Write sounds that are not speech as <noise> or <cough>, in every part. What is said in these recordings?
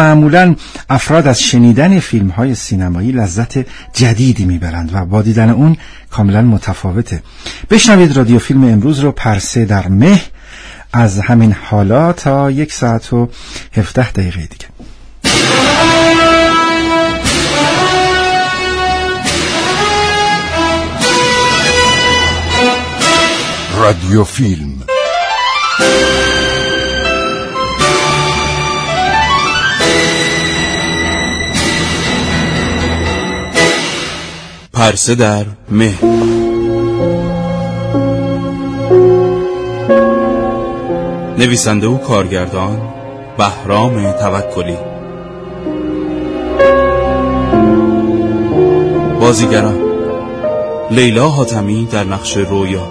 معمولا افراد از شنیدن فیلم های سینمایی لذت جدیدی می‌برند و با دیدن اون کاملا متفاوته. بشنوید رادیو فیلم امروز رو پرسه در مه از همین حالا تا یک ساعت و هفته دقیقه دیگه. رادیو فیلم. پرسه در مه نویسنده و کارگردان بهرام توکلی. بازیگران لیلا حاتمی در نقش رویا.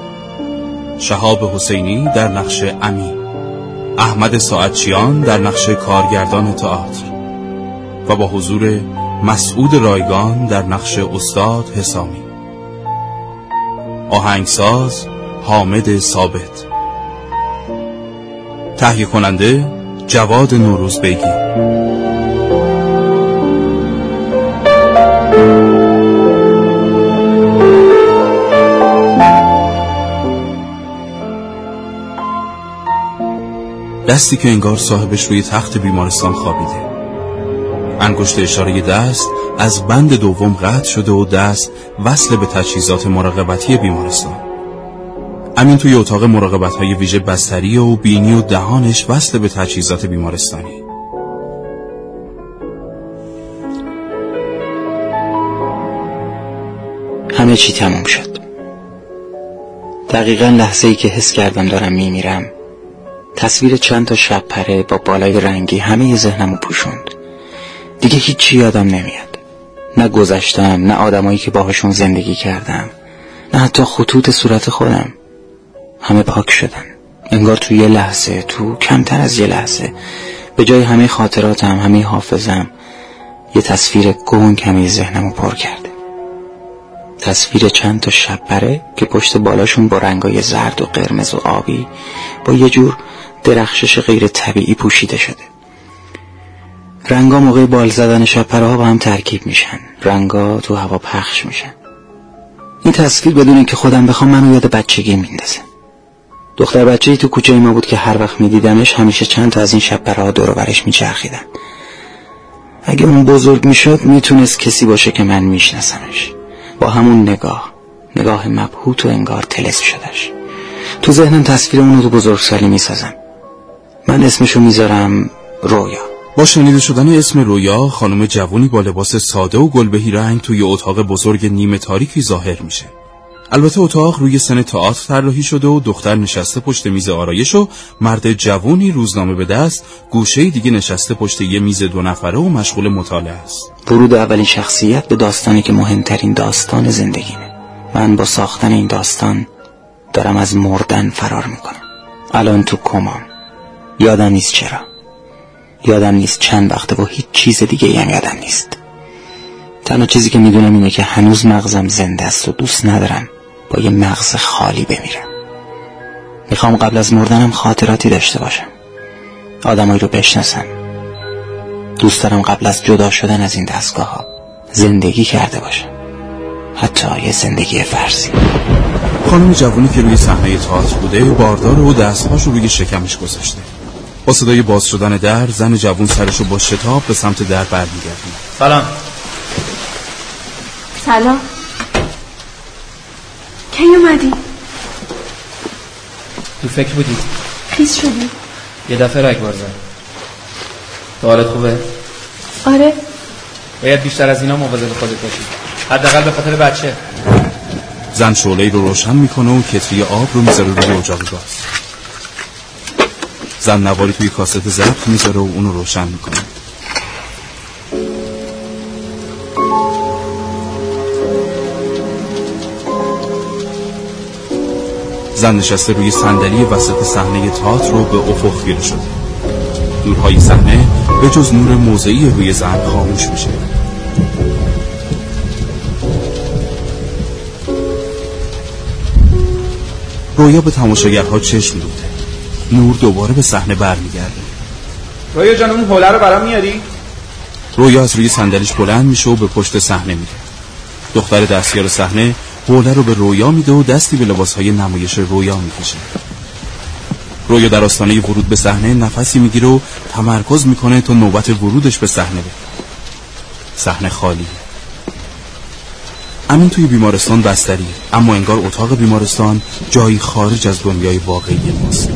شهاب حسینی در نقش امی. احمد ساعتچیان در نقش کارگردان تئاتر. و با حضور مسعود رایگان در نقش استاد حسامی. آهنگساز حامد ثابت. تهیه کننده جواد نوروز بیگی. دستی که انگار صاحبش روی تخت بیمارستان خوابیده. انگشت اشاره دست از بند دوم قطع شده و دست وصل به تجهیزات مراقبتی بیمارستان. امین توی اتاق مراقبت های ویژه بستری و بینی و دهانش وصل به تجهیزات بیمارستانی. همه چی تموم شد. دقیقا لحظه ای که حس کردم دارم میمیرم. تصویر چند تا شب پره با بالای رنگی همه ذهنمو پوشوند. دیگه هیچی یادم نمیاد. نه گذشتم نه آدمایی که باهاشون زندگی کردم نه حتی خطوط صورت خودم. همه پاک شدن. انگار تو یه لحظه تو کمتر از یه لحظه. به جای همه خاطراتم همه حافظم یه تصویر گنگ همه ذهنمو پر کرده. تصویر چند تا شب پره که پشت بالاشون با رنگای زرد و قرمز و آبی با یه جور درخشش غیر طبیعی پوشیده شده. رنگا موقع بال زدن شپره ها با هم ترکیب میشن. رنگا تو هوا پخش میشن. این تصویر بدون اینکه خودم بخوام منو یاد بچگی میندازه. دختر بچه ای تو کوچه ما بود که هر وقت میدیدمش همیشه چند تا از این شپره ها دور برش میچرخیدن. اگه اون بزرگ می‌شد می‌تونست کسی باشه که من میشناسمش. با همون نگاه. نگاه مبهوت و انگار تلس شدش تو ذهنم تصویر اونو تو بزرگسالی می‌سازم. من اسمشو می‌ذارم رویا. با شنیده شدن اسم رویا خانم جوونی با لباس ساده و گلبهی رنگ توی اتاق بزرگ نیمه تاریکی ظاهر میشه. البته اتاق روی سن تئاتر طراحی شده و دختر نشسته پشت میز آرایش و مرد جوونی روزنامه به دست گوشه دیگه نشسته پشت یه میز دو نفره و مشغول مطالعه است. ورود اولین شخصیت به داستانی که مهمترین داستان زندگیمه. من با ساختن این داستان دارم از مردن فرار می‌کنم. الان تو کمام یادم نیست چرا. یادم نیست چند وقته و هیچ چیز دیگه هم یادم نیست. تنها چیزی که می‌دونم اینه که هنوز مغزم زنده است و دوست ندارم با یه مغز خالی بمیرم. می‌خوام قبل از مردنم خاطراتی داشته باشم. آدمایی رو بشناسم. دوست دارم قبل از جدا شدن از این دستگاه ها زندگی کرده باشم. حتی یه زندگی فرضی. خانم جوانی که روی صحنه تئاتر بوده باردار و دستهاش رو روی شکمش گذاشته. با صدای باز شدن در زن جوون سرشو با شتاب به سمت در برمیگردونه سلام. سلام. کی اومدی؟ تو فکر بودی؟ خیس شدی؟ یه دفعه رگبار زد تو حالت خوبه؟ آره. باید بیشتر از اینا مواظب خودت باشی. حداقل به خاطر بچه. زن شعله رو روشن می‌کنه و کتری آب رو می‌ذاره روی اجاق گاز. زن نواری توی کاست ضبط می‌ذاره و اونو روشن می‌کنه. زن نشسته روی صندلی وسط صحنه تئاتر رو به افق خیره شده. نورهای صحنه به جز نور موضعی روی زن خاموش میشه. رویا به تماشاگرها چشم نور دوباره به صحنه برمیگرده. رویا جان اون حوله رو برام میاری؟ رویا از روی صندلیش بلند میشه و به پشت صحنه میره. دختر دستیار صحنه حوله رو به رویا میده و دستی به لباسهای نمایش رویا می‌کشه. رویا در آستانه ورود به صحنه نفسی می‌گیره و تمرکز می‌کنه تا نوبت ورودش به صحنه بره. صحنه خالی. امین توی بیمارستان بستری اما انگار اتاق بیمارستان جایی خارج از دنیای واقعی ماست.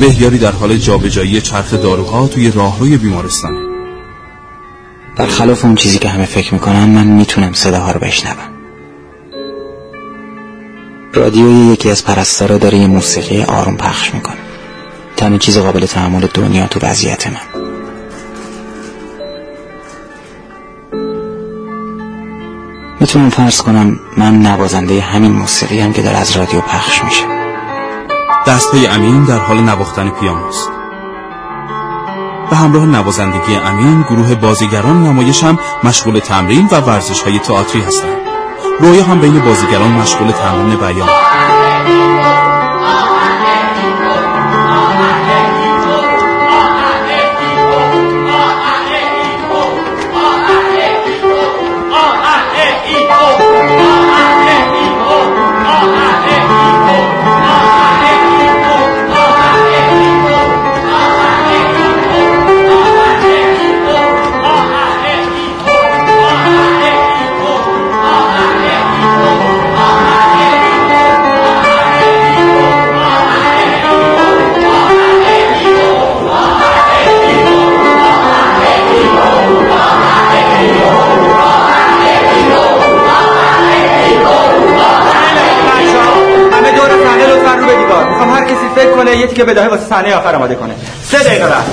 بهیاری در حال جابجایی چرخ داروها توی راهروی بیمارستانه. برخلاف اون چیزی که همه فکر می‌کنن من می‌تونم صداها رو بشنوم. رادیوی یکی از پرستارا داره یه موسیقی آروم پخش می‌کنه. تنها چیز قابل تحمل دنیا تو وضعیت من. می‌تونم فرض کنم من نوازنده همین موسیقی هم که داره از رادیو پخش میشه. دستهای امین در حال نواختن پیانوست به همراه نوازندگی امین گروه بازیگران نمایش هم مشغول تمرین و ورزش های تئاتری هستند. رویا هم بین بازیگران مشغول تمرین بیان. فکر کنه یه تیکه بداهه واسه صحنه آخر آماده کنه. سه دقیقه بعد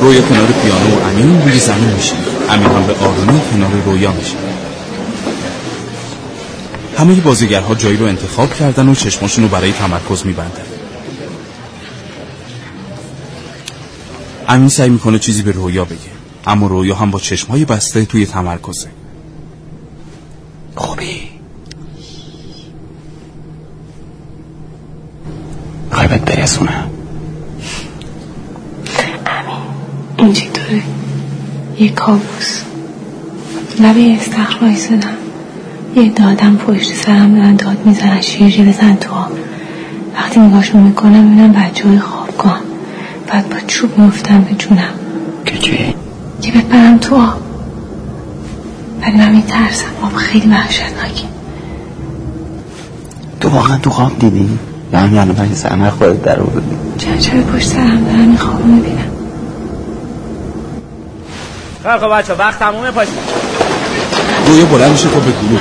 رویا کنار پیانو و امین روی زمین میشه امین هم به آرومی کنار رویا میشه همه بازیگرها جایی رو انتخاب کردن و چشماشون رو برای تمرکز میبندن. امین سعی می‌کنه چیزی به رویا بگه اما رویا هم با چشمهای بسته توی تمرکزه خوبی می‌خوای بهت برسونم این چطوره یه کابوس. لبه استخر وایسادم. یه دادم پشت سرم دارن داد می‌زنن شیرجه بزن تو آب. وقتی نگاهشون می‌کنم می‌بینم بچه های خوابگاه بعد با چوب میفتم به جونم. که چی؟ که بپرم تو آب. ولی من میترسم. آب خیلی وحشتناکه. تو واقعا تو خواب دیدی؟ یا همین الان من سرمه خودت در آوردی چند چند پشت سرم دارم این خواب می‌بینم. خیلی خب بچه وقت تمومه پاشید. رویا بلند میشه تا به گروه.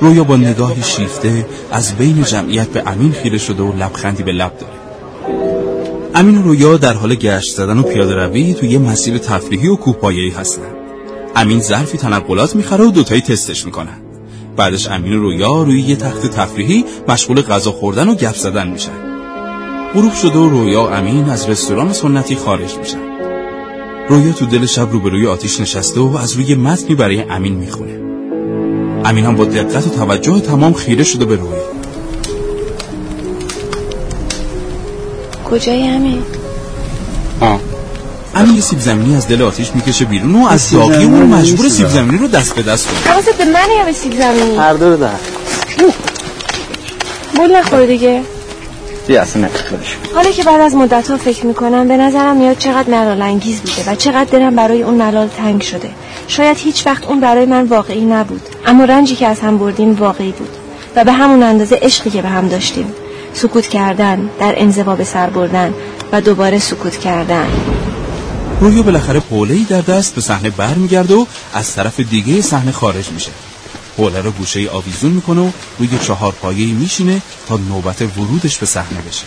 رویا با نگاه شیفته از بین جمعیت به امین خیره شده و لبخندی به لب داره. امین و رویا در حال گشت زدن و پیاده روی توی یه مسیر تفریحی و کوهپایه‌ای هستن. امین ظرفی تنقلات می‌خره و دوتایی تستش می‌کنن. بعدش امین و رویا روی یه تخت تفریحی مشغول غذا خوردن و گپ زدن میشن. غروب شده و رویا و امین از رستوران سنتی خارج میشن. رویا تو دل شب روبروی آتیش نشسته و از روی متنی برای امین می‌خونه. امین هم با دقت و توجه تمام خیره شده به روی کجایی همین آه. امین یه سیب زمینی از دل آتیش می‌کشه بیرون و از داغی اون مجبور سیب زمینی رو دست به دست کنه حواست به من یا به سیب زمینی هر دو رو در بول نخور دیگه. بیا اصلا حالا که بعد از مدت ها فکر می‌کنم به نظرم میاد چقدر ملال انگیز بوده و چقدر دلم برای اون ملال تنگ شده. شاید هیچ وقت اون برای من واقعی نبود اما رنجی که از هم بردیم واقعی بود و به همون اندازه عشقی که به هم داشتیم. سکوت کردن در انزوا به سر بردن و دوباره سکوت کردن. رویا بالاخره حوله‌ای در دست به صحنه برمیگرده و از طرف دیگه صحنه خارج میشه. حوله رو گوشه آویزون می‌کنه و روی چهار پایه‌ای میشینه تا نوبت ورودش به صحنه بشه.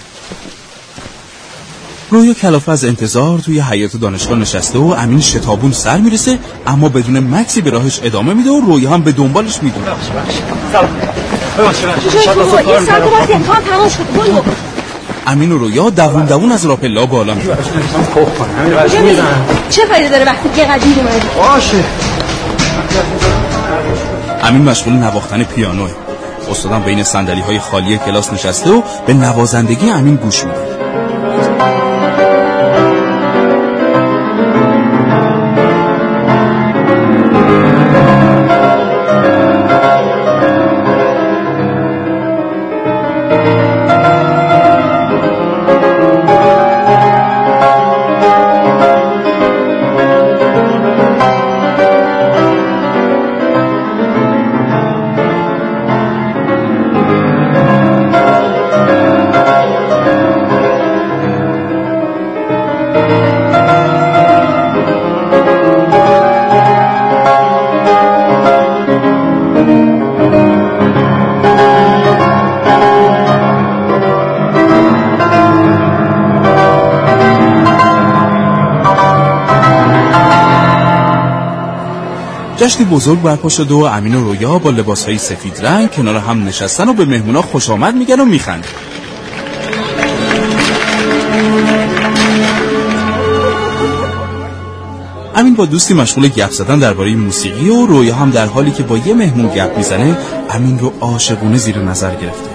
رویا کلافه از انتظار توی حیات دانشگاه نشسته و امین شتابون سر می‌رسه اما بدون مکسی به راهش ادامه میده و رویا هم به دنبالش می‌دونه. امین و رویا دوون دوون از راپلا بالا میری؟ چه فایده داره وقتی یه قدیر اومدی باشه. امین مشغول نواختن پیانوه استادم بین صندلی های خالی کلاس نشسته و به نوازندگی امین گوش میده. جشنی بزرگ برپا شده و امین و رویا با لباسهای سفید رنگ کنار هم نشستن و به مهمونا خوش آمد میگن و میخند امین با دوستی مشغول گپ زدن درباره موسیقی و رویا هم در حالی که با یه مهمون گپ می‌زنه امین رو عاشقونه زیر نظر گرفته.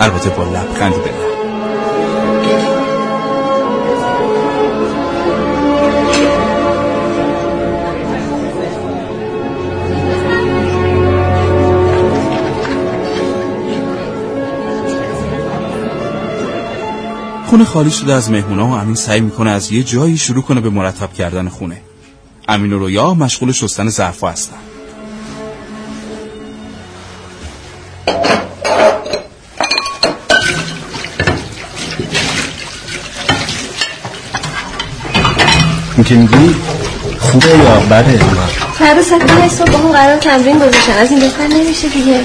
البته با لبخندی به خونه خالی شده از مهمونا و امین سعی می‌کنه از یه جایی شروع کنه به مرتب کردن خونه. امین و رویا مشغول شستن ظرفا هستن. میگی خوبه یا بده؟ فردا ساعت صبح با هم قرار تمرین گذاشتن. از این بهتر نمیشه دیگه.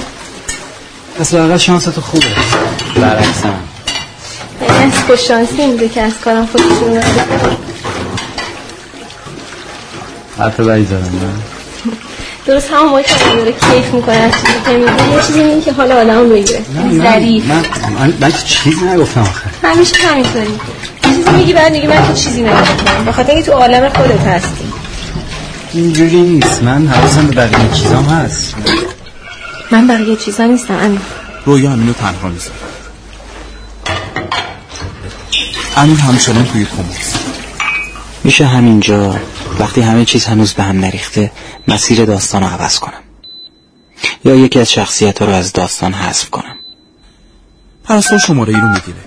اصلا شانس تو خوبه. برعکسم از خوششانسی میده که از کارم خودش اومده. حرف بایی زدم نه؟ درست همون موقع که داره کیف می‌کنه از چیزی که میگه یه چیزی میگه که حالا آدم بگیره ظریف. من من من که چیزی نگفتم آخه. همیشه همینطوری. چیزی میگی بعد میگی من که چیزی نگفتم. بخاطر اینکه تو عالم خودت هستی. اینجوری نیست. من حواسم به بقیه چیزام هست. من بقیه چیزا نیستم امین. رویا امینو تنها می‌ذاره امین همچنان توی میشه همینجا. وقتی همه چیز هنوز به هم نریخته مسیر داستان رو عوض کنم. یا یکی از شخصیت ها رو از داستان حذف کنم. پرستار شماره ای رو می‌گیره.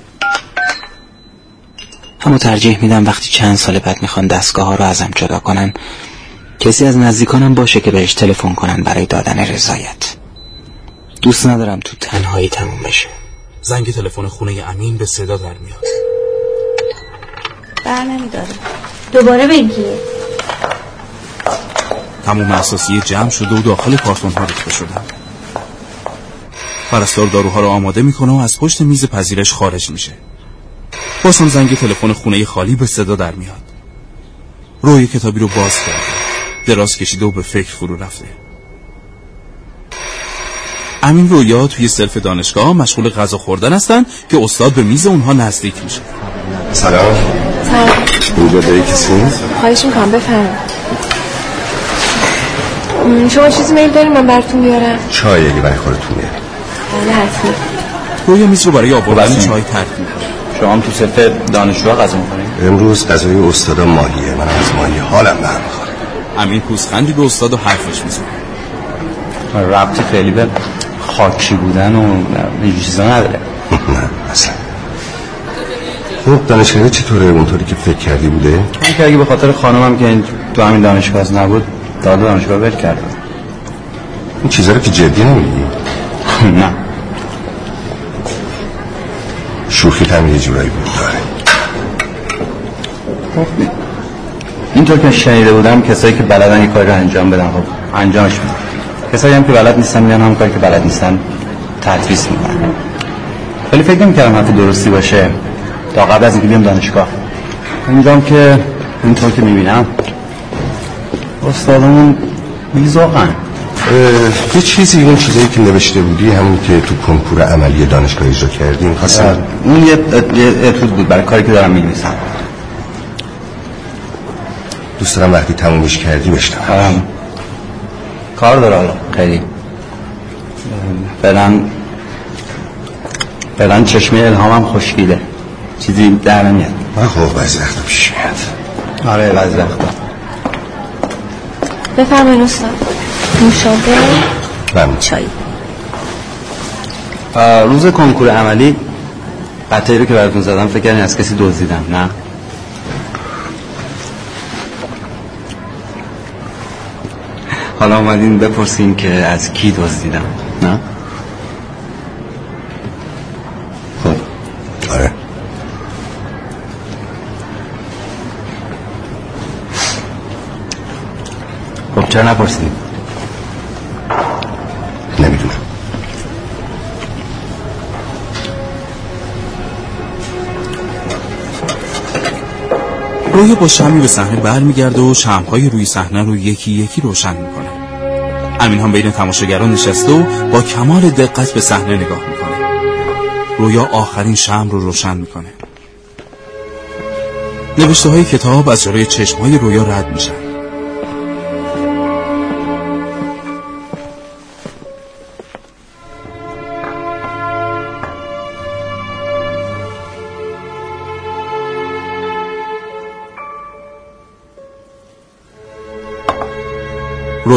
اما ترجیح میدم وقتی چند سال بعد می‌خوان دستگاه ها رو ازم جدا کنن کسی از نزدیکانم باشه که بهش تلفن کنن برای دادن رضایت. دوست ندارم تو تنهایی تموم بشه. زنگ تلفن خونه امین به صدا در میاد. بر نمیداره. دوباره بگی. تموم اساسی جمع شده و داخل کارتون ها ریخته شدن پرستار داروها رو آماده می‌کنه و از پشت میز پذیرش خارج میشه. باسم زنگ تلفن خونه خالی به صدا در میاد. روی کتابی رو باز کرده. دراز کشیده و به فکر فرو رفته. امین رویا توی سلف دانشگاه مشغول غذا خوردن هستن که استاد به میز اونها نزدیک میشه. سلام. سلام. اینجا داری کسی خواهش می‌کنم بفرم شما چیزی میل داریم من براتون بیارم. چای اگه برای خودتون میاری بله حتما. رویا میز رو برای آوردن بله. چای می‌کنه شما هم تو سفر دانشجو غذا می‌کنید امروز غذای استادا ماهیه. من از ماهی حالم به هم می‌خوره. امین پوزخندی به استاد و حرفش می‌زنه. ربطی خیلی به خاکی بودن و اینجور چیزا نداره. <laughs> نه اصلا. خب دانشگاه چطوره؟ اونطوری که فکر کردی بوده؟ من که اگه به خاطر خانمم که این تو همین دانشگاه از نبود داد دانشگاه ول کردم این چیزا رو که جدی نمیگی؟ <laughs> نه. شوخی هم یه جورایی بود داره اینطور که شنیده بودم کسایی که بلدن یه کاری رو انجام بدن خب انجامش میدن. کسایی هم که بلد نیستن میان هم کاری که بلد نیستن تدریس می‌کنن. ولی فکر نمی‌کردم حرف درستی باشه. تا قبل از اینکه بیام دانشگاه. اینجام که اینطور که می‌بینم استادمون میزاقن. یه چیزی اون چیزایی که نوشته بودی همون که تو کنکور عملی دانشگاه اجرا کردیم خواستم اون یه یه اتود بود برای کاری که دارم می‌نویسم. دوست دارم وقتی تمومش کردی بشنم کار داره حالا خیلی. فعلا فعلا چشمه الهامم خوشگیده چیزی در نمیاد. من بعضی وقتا پیش میاد. آره وقتا بفرمایید استاد. نوشابه ممنون چای. روز کنکور عملی قطعی رو که براتون زدم فکر کردین از کسی دزدیدم نه؟ حالا اومدین بپرسین که از کی دزدیدم نه؟ چرا نپرسیدین نمی‌دونم. رویا با شمی به صحنه برمیگرده و شمهای روی صحنه رو یکی یکی روشن می‌کنه. امین هم بین تماشاگران نشسته و با کمال دقت به صحنه نگاه می‌کنه. رویا آخرین شم رو روشن می‌کنه. نوشته های کتاب از جلوی چشم های رویا رد میشن.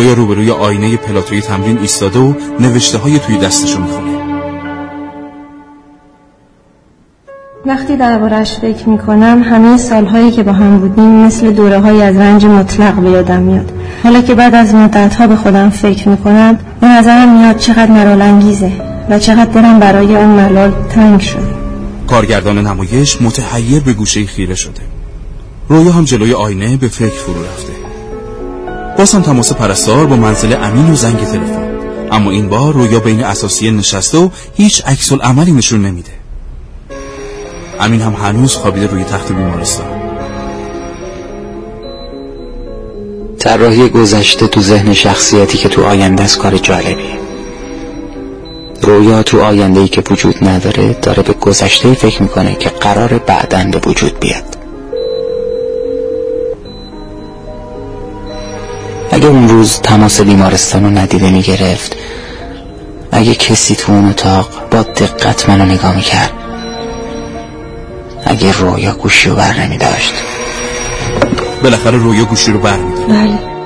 رویا روبروی آینه پلاتوی تمرین ایستاده و نوشته های توی دستشو می‌خونه. وقتی دربارش فکر می‌کنم همه سالهایی که با هم بودیم مثل دوره های از رنج مطلق به یادم میاد. حالا که بعد از مدت ها به خودم فکر می‌کنم به نظرم میاد چقدر ملال انگیزه و چقدر دلم برای اون ملال تنگ شده. کارگردان نمایش متحیر به گوشه خیره شده. رویا هم جلوی آینه به فکر فرو رفته. باز هم تماس پرستار با منزل امین و زنگ تلفن. اما این بار رویا بین اساسیه نشسته و هیچ عکس عملی نشون نمیده. امین هم هنوز خوابیده روی تخت بیمارستان. طراحی گذشته تو ذهن شخصیتی که تو آینده است کار جالبیه. رویا تو آینده ای که وجود نداره داره به گذشته فکر می‌کنه که قرار بعدا به وجود بیاد. روز تماس بیمارستان رو ندیده می‌گرفت. اگه کسی تو اون اتاق با دقت منو نگاه می‌کرد اگه رویا گوشی رو بر نمی داشت بالاخره رویا گوشی رو بر می‌داره. بله.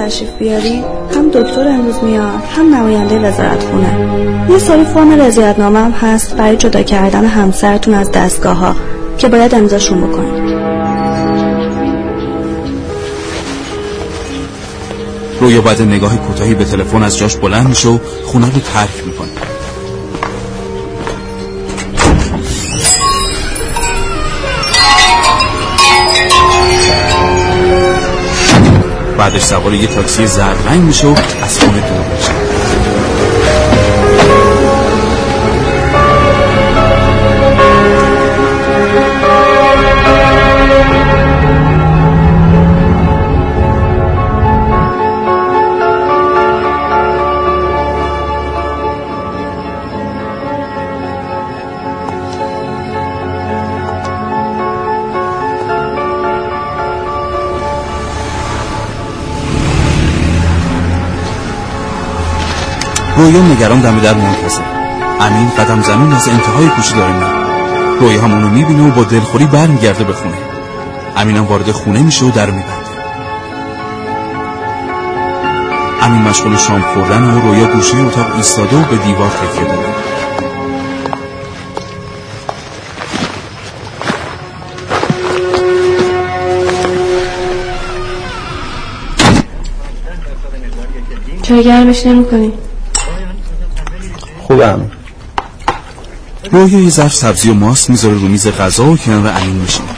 تشریف بیاری هم دکتر امروز میاد هم نماینده وزارت خونه یه سری فرم رضایتنامه هم هست برای جدا کردن همسرتون از دستگاه ها که باید امضاشون بکنید. رویا بعد نگاه کوتاهی به تلفن از جاش بلند میشه و خونه رو ترک می‌کنه بعدش سوار یه تاکسی زرد رنگ میشه و از خونه دور میشه. رویا نگران دم در منتظر. امین قدم زمین از انتهای کوچه داره میاد رویا هم اونو می‌بینه و با دلخوری برمیگرده به خونه. امینم وارد خونه میشه و در میبنده. امین مشغول شام خوردن و رویا گوشه اتاق ایستاده و به دیوار تکیه داده. چرا گرمش نمی‌کنی؟ خوبم رویا یه ظرف سبزی و ماست می‌ذاره رو میز غذا و کنار امین میشینه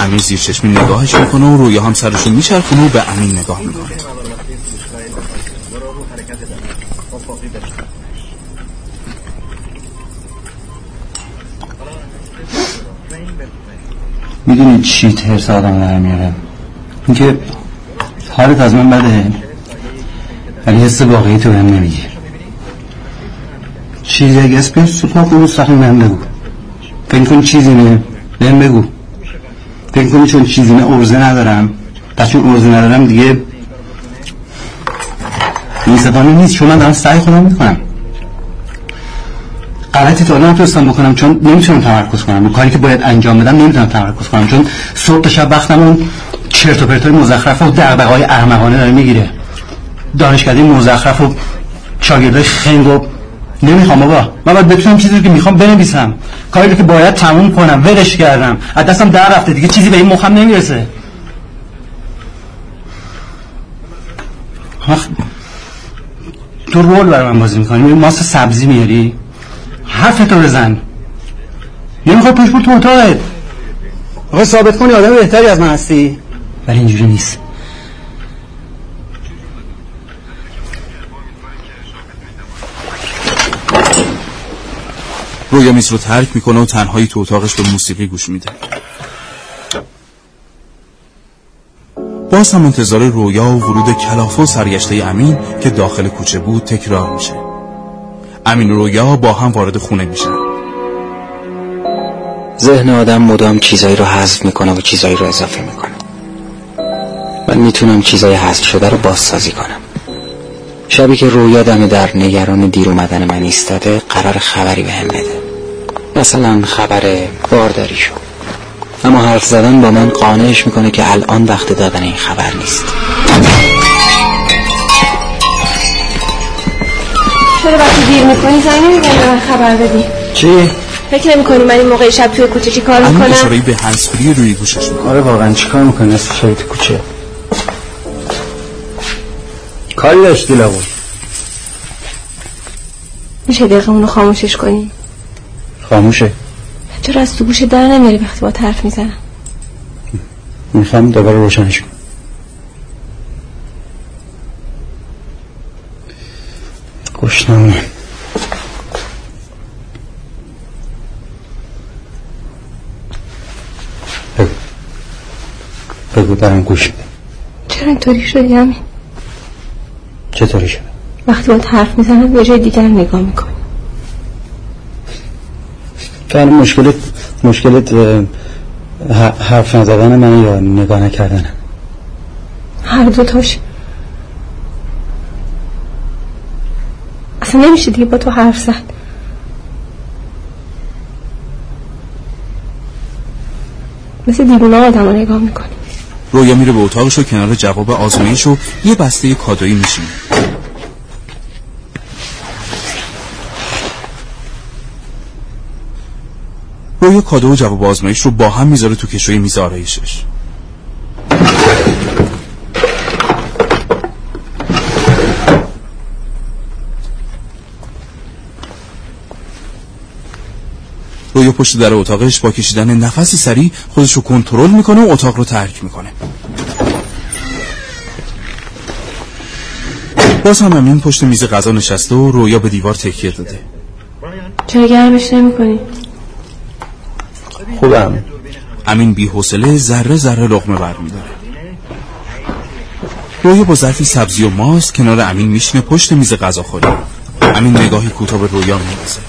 امین زیر چشمی نگاهش می‌کنه و رویا هم سرشو میچرخونه و به امین نگاه می‌کنه. می‌دونی چی ترس آدم در میاره؟ اینکه حالت از من بده. ولی حس واقعی تو هم نمیگی. چیزی اگه اسم سوپا کن مستقیم بهم بگو. فکر کنی چیزی نه؟ بهم بگو. فکر کنی چون چیزی نه ارزه ندارم. پس چون ارزه ندارم دیگه میزبانی نیست. چون من دارم سعی خودم می‌کنم. غلطی تا نتونستم بکنم چون نمی‌تونم تمرکز کنم. کاری که باید انجام بدم نمی‌تونم تمرکز کنم. چون صبح شب وقتمون چرت و پرتای مزخرف و دغدغه‌های احمقانه داره می‌گیره. دانشکده مزخرف و شاگردای خنگ و نمی‌خوام بابا. من باید بتونم چیزی که می‌خوام بنویسم. کاری که باید تموم کنم ولش کردم. از دستم در رفته. دیگه چیزی به این مخم نمی‌رسه. تو رول برای من بازی می‌کنی. ماست سبزی میاری؟ حرف تو بزن. نمی‌خوای بود تو اتاقت. آقا ثابت کنی آدم بهتری از من هستی. ولی اینجوری نیست. رویا میز رو ترک می‌کنه و تنهایی تو اتاقش به موسیقی گوش میده. باز هم انتظار رویا و ورود کلافه و سرگشته امین که داخل کوچه بود تکرار میشه. امین و رویا با هم وارد خونه میشن. ذهن آدم مدام چیزایی رو حذف می‌کنه و چیزایی رو اضافه می‌کنه. من می‌تونم چیزای حذف شده رو بازسازی کنم. شبی که رویا دم در نگران دیر اومدن من ایستاده قرار خبری به هم بده. مثلا خبر بارداری شد اما حرف زدن با من قانعش می‌کنه که الان وقت دادن این خبر نیست. چرا وقتی دیر می‌کنی زنگ به من خبر بدی؟ چی؟ فکر نمی کنی من این موقع شب توی کوچه چی کار می‌کنم؟ اشاره به هنسفری روی گوشش می‌کنه. آره واقعا. چیکار می‌کنی؟ از شبیه کوچه؟ کاری داشتی لابون میشه دقیقه اونو خاموشش کنی؟ خاموشه. چرا از تو گوش در نمیاری وقتی با حرف می‌زنم. می‌خوام دوباره روشنش کنم. گشنمه بگو. بگو دارم گوش چرا اینطوری شدی همین چطوری شده وقتی با حرف می‌زنم به جای دیگر نگاه می‌کنی. مشکلت اه، ح- حرف نزدن من یا نگاه نکردنم هر دو تاش. اصلا نمیشه دیگه با تو حرف زد. مثل دیوونه آدم رو نگاه می‌کنی. رویا میره به اتاقش و کنار جواب آزمایش و یه بسته کادویی میشینه. رویا کادو و جواب آزمایش رو با هم می‌ذاره تو کشوی میز آرایشش رویا پشت در اتاقش با کشیدن نفسی سریع خودش رو کنترل می‌کنه و اتاق رو ترک می‌کنه. باز هم امین پشت میز غذا نشسته و رویا به دیوار تکیه داده. چرا گرمش نمی‌کنی؟ خوبم. امین بی حوصله ذره ذره لقمه برمیداره رویا با ظرفی سبزی و ماست کنار امین میشینه پشت میز غذاخوری امین نگاهی کوتاه به رویا میندازه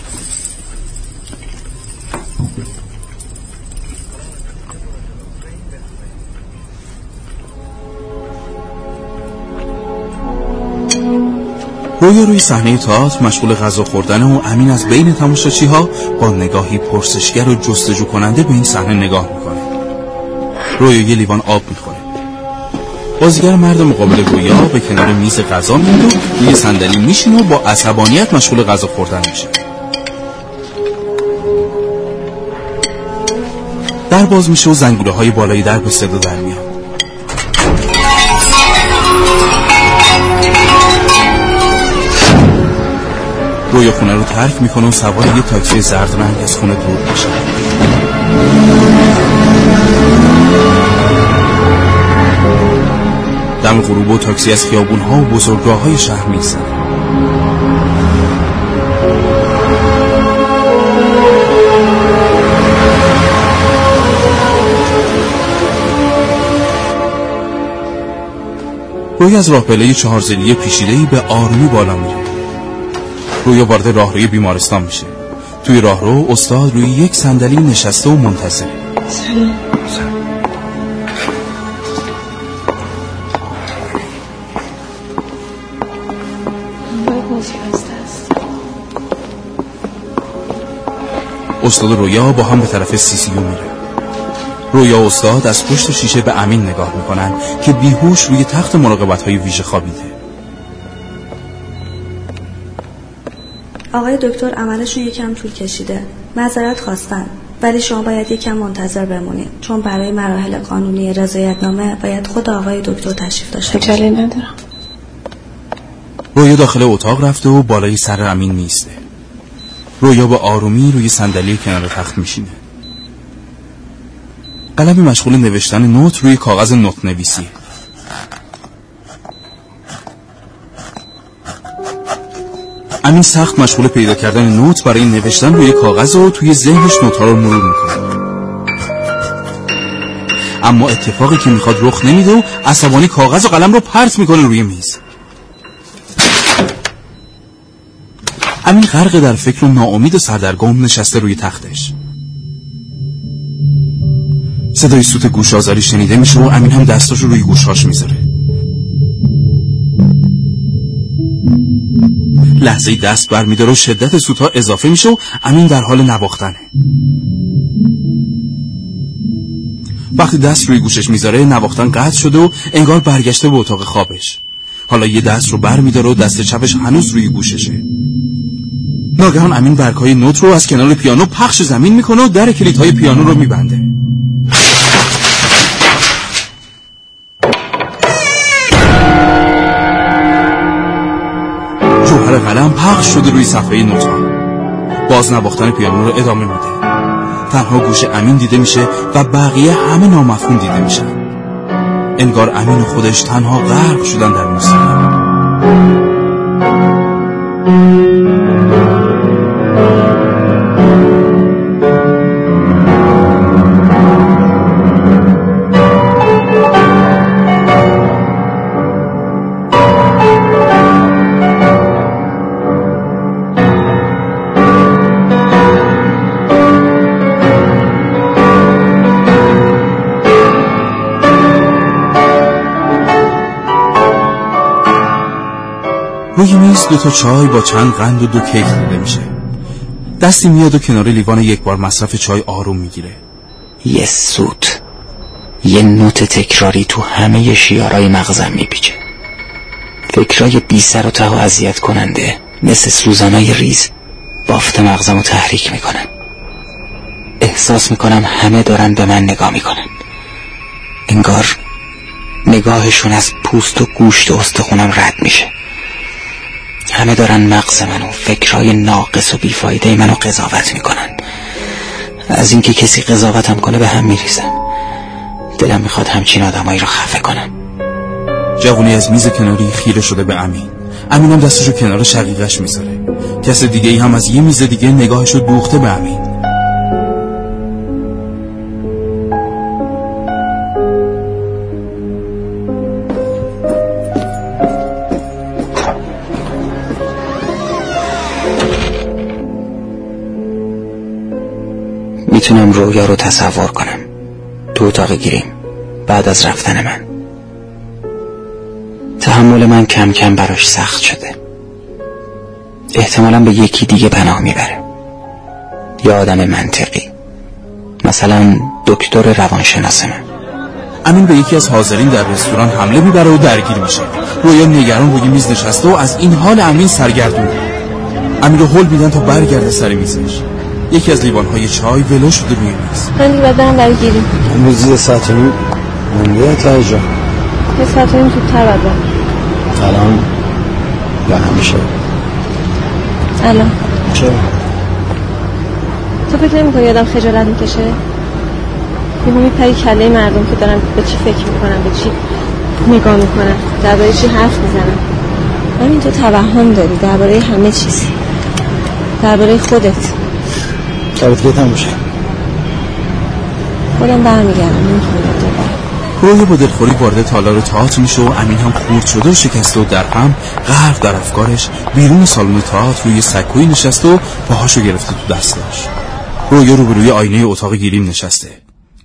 رویا روی صحنه تئاتر مشغول غذا خوردن و امین از بین تماشاچی ها با نگاهی پرسشگر و جستجو کننده به این صحنه نگاه می‌کنه. رویا یه لیوان آب می‌خوره. بازیگر مرد مقابل رویا به کنار میز غذا میاد و روی صندلی میشینه و با عصبانیت مشغول غذا خوردن میشه. در باز میشه و زنگوله های بالای در به صدا در میاد. رویا خونه رو ترک می‌کنه و سوار یه تاکسی زرد رنگ از خونه دور میشه. دم غروب و تاکسی از خیابون ها و بزرگراه های شهر میگذره. روی از راه پله چهار زلی پیشیده‌ای به آرومی بالا میره رویا وارد راهروی بیمارستان میشه. توی راهرو استاد روی یک صندلی نشسته و منتظره استاد رویا با هم به طرف سیسیو میره. رویا و استاد از پشت شیشه به امین نگاه می‌کنن که بیهوش روی تخت مراقبت های ویژه خوابیده. آقای دکتر عملشون یکم طول کشیده. معذرت خواستن ولی شما باید یکم منتظر بمونید. چون برای مراحل قانونی رضایتنامه باید خود آقای دکتر تشریف داشته باشه ندارم. رویا داخل اتاق رفته و بالای سر امین نیسته رویا با آرومی روی صندلی کنار تخت میشینه. قلم مشغول نوشتن نوت روی کاغذ نوت نویسی امین سخت مشغول پیدا کردن نوت برای نوشتن روی کاغذ و توی ذهنش نوت ها رو مرور می‌کنه. اما اتفاقی که می‌خواد رخ نمیده و عصبانی کاغذ و قلم رو پرت می‌کنه روی میز. امین غرق در فکر و ناامید و سردرگم نشسته روی تختش. صدای سوت گوش آزاری شنیده میشه و امین هم دستاش رو روی گوشهاش می‌ذاره. لحظه دست برمیداره و شدت سوتها اضافه میشه و امین در حال نواختنه. وقتی دست روی گوشش می‌ذاره نواختن قطع شده و انگار برگشته به اتاق خوابش. حالا یه دست رو بر میداره و دست چپش هنوز روی گوششه. ناگهان امین برگهای نوت رو از کنار پیانو پخش زمین می‌کنه و در کلیدهای پیانو رو میبنده. شده روی صفحه نوتا باز نواختن پیانو رو ادامه میده تنها گوش امین دیده میشه و بقیه همه نامفهوم دیده میشن. انگار امین خودش تنها غرق شدن در موسیقی. روی میز دو تا چای با چند قند و دو کیک دیده میشه. دستی میاد و کنار لیوان یک بار مصرف چای آروم می‌گیره. یه سوت. یه نوت تکراری تو همه شیارای مغزم میپیچه. فکرای بی سر و ته و اذیت کننده مثل سوزانای ریز بافت مغزم رو تحریک می‌کنن. احساس می‌کنم همه دارن به من نگاه می‌کنن. انگار نگاهشون از پوست و گوشت و استخونم رد میشه. همه دارن مغز منو فکرهای ناقص و بیفایده منو قضاوت می‌کنن. از اینکه کسی قضاوتم کنه به هم میریزم. دلم می‌خواد همچین آدمایی رو خفه کنم. جوونی از میز کناری خیره شده به امین. امینم دستشو کنار شقیقش می‌ذاره. کس دیگه ای هم از یه میز دیگه نگاهشو دوخته به امین. می‌تونم رویا رو تصور کنم. تو اتاق گیریم. بعد از رفتن من. تحمل من کم کم براش سخت شده. احتمالا به یکی دیگه پناه می‌بره. یا آدم منطقی. مثلا دکتر روانشناس من. امین به یکی از حاضرین در رستوران حمله می‌بره و درگیر میشه. رویا نگران روی میز نشسته و از این حال امین سرگردون. امین رو هل میدن تا برگرده سر میزش. یکی از لیوان های چای ولو شده روی میز. من دیگه برم برای گیریم امروز یه ساعت نیم مونده تا اینجا؟ یه ساعت نیم زودتر باید الان یا همیشه الان. چرا؟ تو فکر نمی آدم خجالت می‌کشه؟ یهو میپری کله مردم که دارن به چی فکر می‌کنن به چی نگاه می‌کنن درباره چی حرف می‌زنن. همین تو توهم داری درباره همه چیز درباره خودت. شبت که تموم شه خودم برمیگردم روی با دلخوری وارد تالار تئاتر میشه و امین هم خورد شده و شکسته و در هم غرق در افکارش. بیرون سالن تئاتر روی سکوی نشسته و پاهاشو گرفته تو دستش. رویا روبروی آینه اتاق گیریم نشسته.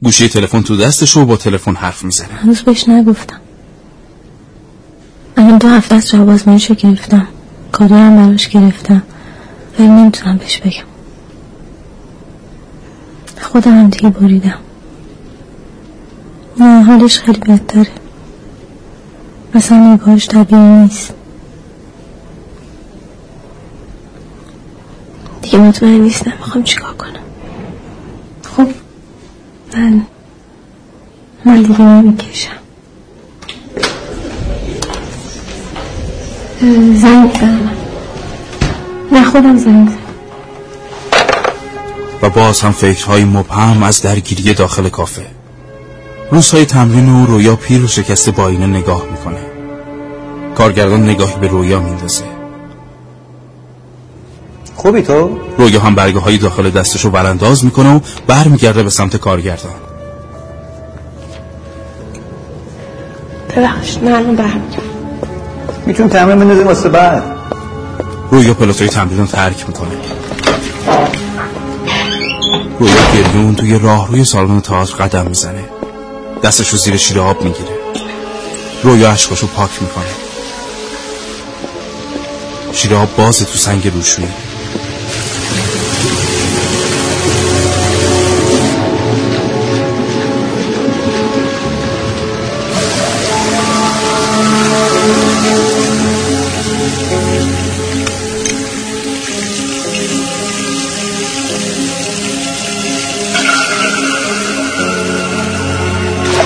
گوشی تلفن تو دستش و با تلفن حرف می‌زنه. هنوز بهش نگفتم. الان دو هفته از جواب آزمایشو گرفتم. کادرم براش گرفتم. ولی نمی‌تونم بهش بگم. خودم هم دیگه بریدم. نه حالش خیلی بهتره مثلا نگاهش طبیعی نیست. دیگه مطمئن نیستم می‌خوام چیکار کنم. خب من من دیگه نمی‌کشم. زنگ زنم نه خودم زنگ و باز هم فکرهای مبهم از درگیری داخل کافه. روزهای تمرین و رویا پیر و شکسته با اینه نگاه می‌کنه. کارگردان نگاهی به رویا میندازه. خوبی تو؟ رویا هم برگه های داخل دستشو برانداز می‌کنه و برمیگرده به سمت کارگردان. ببخش من الان برمیگردم. می‌تونم تمرین بندازیم واسه بعد؟ رویا پلاتوی تمرین رو ترک می‌کنه. رویا گریون توی راه روی سالن تئاتر قدم می‌زنه. دستشو زیر شیر آب می‌گیره. رویا عشقاشو پاک می‌کنه. شیر آب بازه تو سنگ روشویی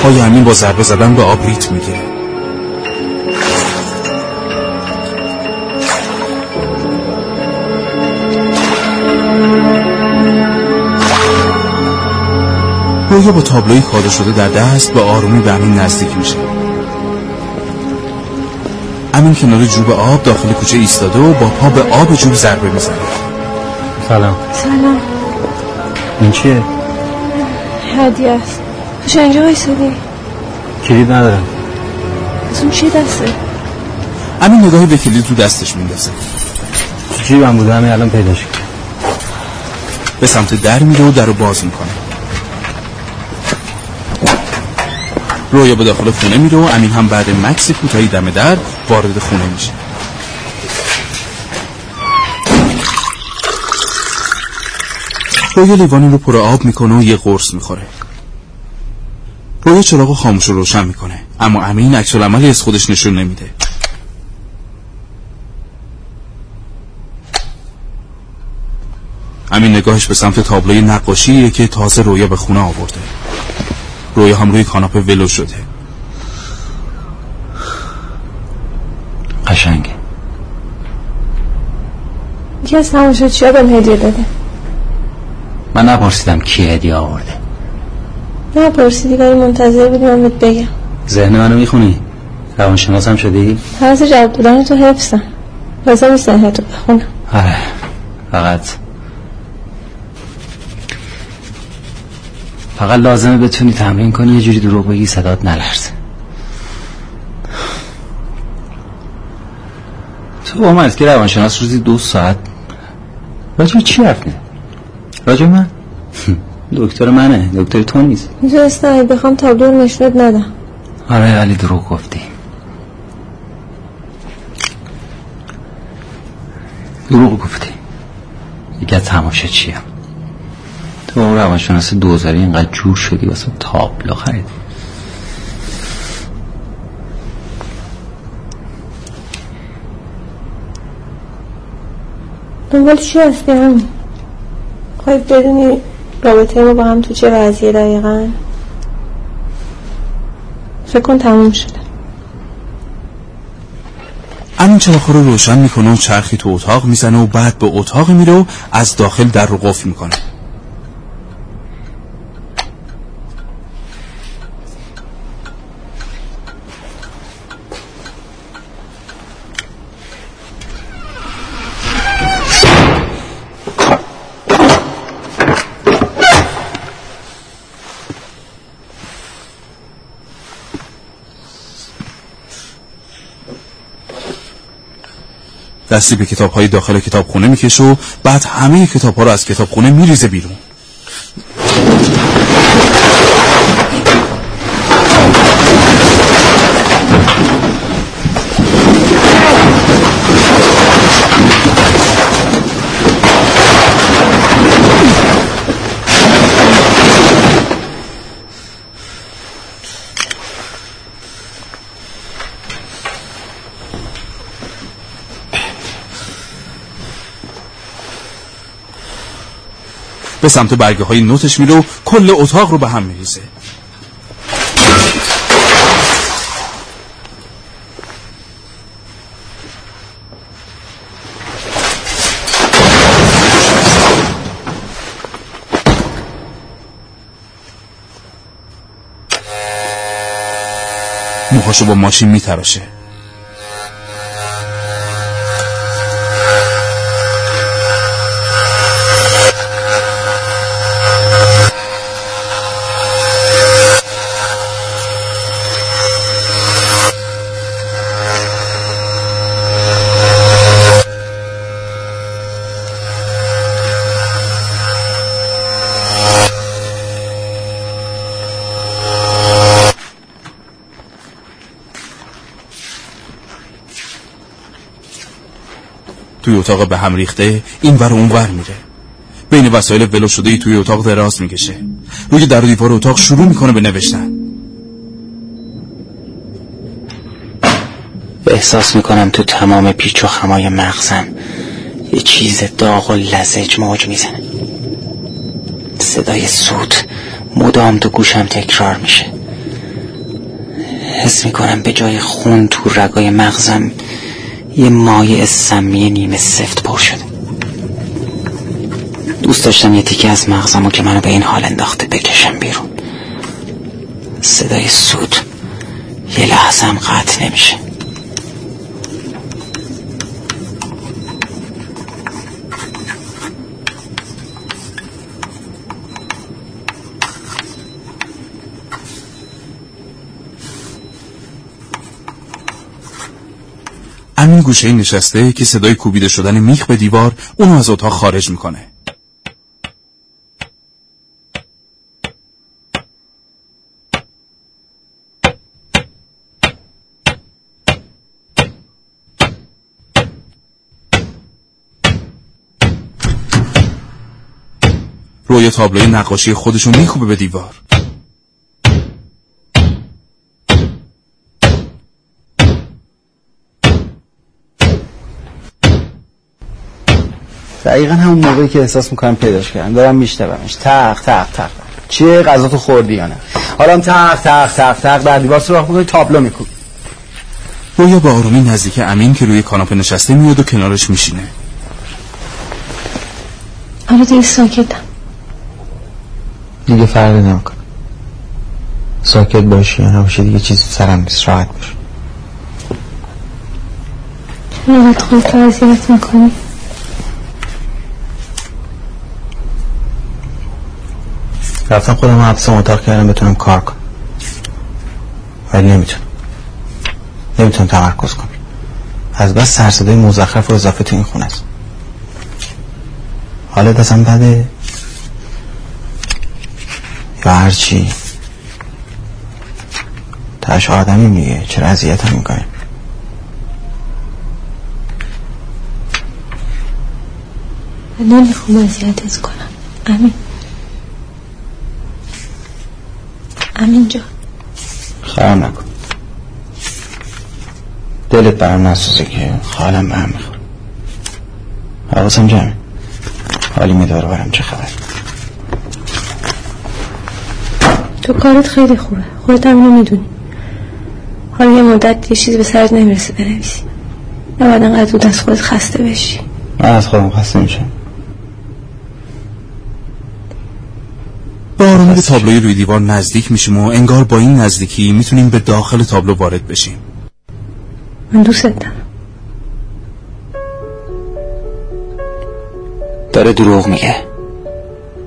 پای امین با ضربه زدن به آب ریت می‌گیره. رویا با تابلوی کاده شده در دست به آرومی به امین نزدیک میشه. امین کنار جوب آب داخل کوچه ایستاده و با پا به آب جوب ضربه می‌زنه. سلام. سلام. این چیه؟ هدیه است. چه اینجا بایستادی کلید ندارم. از اون چی دسته؟ امین نگاهی به کلید تو دستش میندازه. تو جیبم بوده همین الان پیداش کرد به سمت در میره و در رو باز می‌کنه. رویا به داخل خونه میره و امین هم بعد مکس کوتاهی دم در وارد خونه میشه. رویا لیوانی رو پر آب می‌کنه و یه قرص می‌خوره. رویا چراغ خاموش رو روشن می‌کنه. اما امین عکس عملی از خودش نشون نمیده. امین نگاهش به سمت تابلوی نقاشیه که تازه رویا به خونه آورده. رویا هم روی کاناپه ولو شده. قشنگه. یکی از تماشا چیا بهم هدیه داده؟ من نپرسیدم کی هدیه آورده. نه پرسیدی ولی منتظر بودی من بهت بگم. ذهن منو می‌خونی؟ روانشناسم شدی؟ هر جواب بودن تو حفظم. لازم نیست ذهنتو بخونم. آره فقط. فقط لازمه بتونی تمرین کنی یه جوری دروغ بگی صدات نلرزه. تو با من که روانشناس روزی دو ساعت. راجع چی می‌زنی؟ راجع من؟ دکتر منه. دکتر تو نیست. می‌تونستم اگه بخوام تابلو رو نشونت ندم. آره ولی دروغ گفتی. دروغ گفتی. دیگه تماشا چیم تو اون روانشناس دوزاری اینقدر جور شدی واسه تابلو خرید. دنبال چی هستی همین؟ خواهی بدونی رابطه ما با هم تو چه وضعیه دقیقا؟ فکر کن تموم شده. امین چراغ رو روشن می‌کنه و چرخی تو اتاق می‌زنه و بعد به اتاق میره و از داخل در رو قفل می‌کنه. دستی به کتاب های داخل کتاب خونه می‌کشه و بعد همه کتاب ها رو از کتاب خونه میریزه بیرون. به سمت برگه های نوتش میره و کل اتاق رو به هم میریزه. موهاشو با ماشین میتراشه. توی اتاق به هم ریخته این ور اون ور میره. بین وسایل ولو شده ای توی اتاق دراز می‌کشه. روی در و دیوار اتاق شروع می‌کنه به نوشتن. احساس می‌کنم تو تمام پیچ و خمای مغزم یه چیز داغ و لزج موج می‌زنه. صدای سوت مدام تو گوشم تکرار میشه. حس می‌کنم به جای خون تو رگای مغزم یه مایع سمی نیمه سفت پر شده. دوست داشتم یه تیکه از مغزمو که منو به این حال انداخته بکشم بیرون. صدای سود یه لحظه هم قطع نمیشه امین گوشه نشسته که صدای کوبیده شدن میخ به دیوار اونو از اتاق خارج می‌کنه. روی تابلوی نقاشی خودشو میخوبه به دیوار. دقیقا همون موقعی که احساس می‌کنم پیداش کردم. دارم میشتبمش تق تق تق. چیه؟ غذا تو خوردی یا نه؟ حالا تق تق تق تق در دیوار سراخ می‌کنی تابلو می‌کنی رویا با آرومی نزدیک امین که روی کاناپه نشسته میاد و کنارش میشینه. حالا دیگه ساکتم. دیگه فرقی نمی‌کنه. ساکت باشی یا نباشی دیگه چیزی سرم نیست. راحت باش. چرا خودت اذیت می‌کنی؟ رفتم خودم حبس اتاق کردم بتونم کار کنم. ولی نمی‌تونم. نمی‌تونم تمرکز کنم. از بس سرصدای مزخرف و اضافه تو این خونه است. حالا دستم بده. یا هرچی تاش آدمی میگه. چرا اذیت هم می‌کنه نمی‌خوام اذیتت کنم. امین. امین جان نکن. دلت برم نسوزه که خالم به هم میخور حواسم جمعه. حالی میدار برم چه خبر. تو کارت خیلی خوبه. خودت هم اینو می‌دونی. حالا یه مدت یه چیزی به سرت نمی‌رسه بنویسی. نباید انقدر دود از خودت خسته بشی. من از خودم خسته میشم. آرامی به تابلوی روی دیوار نزدیک میشیم و انگار با این نزدیکی می‌تونیم به داخل تابلو وارد بشیم. من دوست دارم. داره دروغ میگه.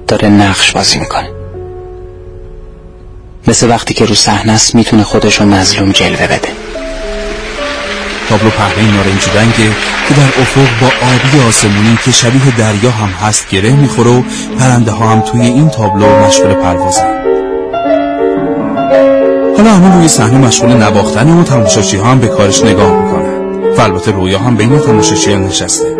داره نقش بازی می‌کنه. مثل وقتی که رو صحنه است می‌تونه خودشو مظلوم جلوه بده. تابلو پهنه نارنجی رنگه که در افق با آبی آسمونی که شبیه دریا هم هست گره می‌خوره و پرنده ها هم توی این تابلو مشغول پروازن. حالا همه روی صحنه مشغول نواختن و تماشاشی ها هم به کارش نگاه می‌کنن. و البته رویا هم بین تماشاشی ها نشسته.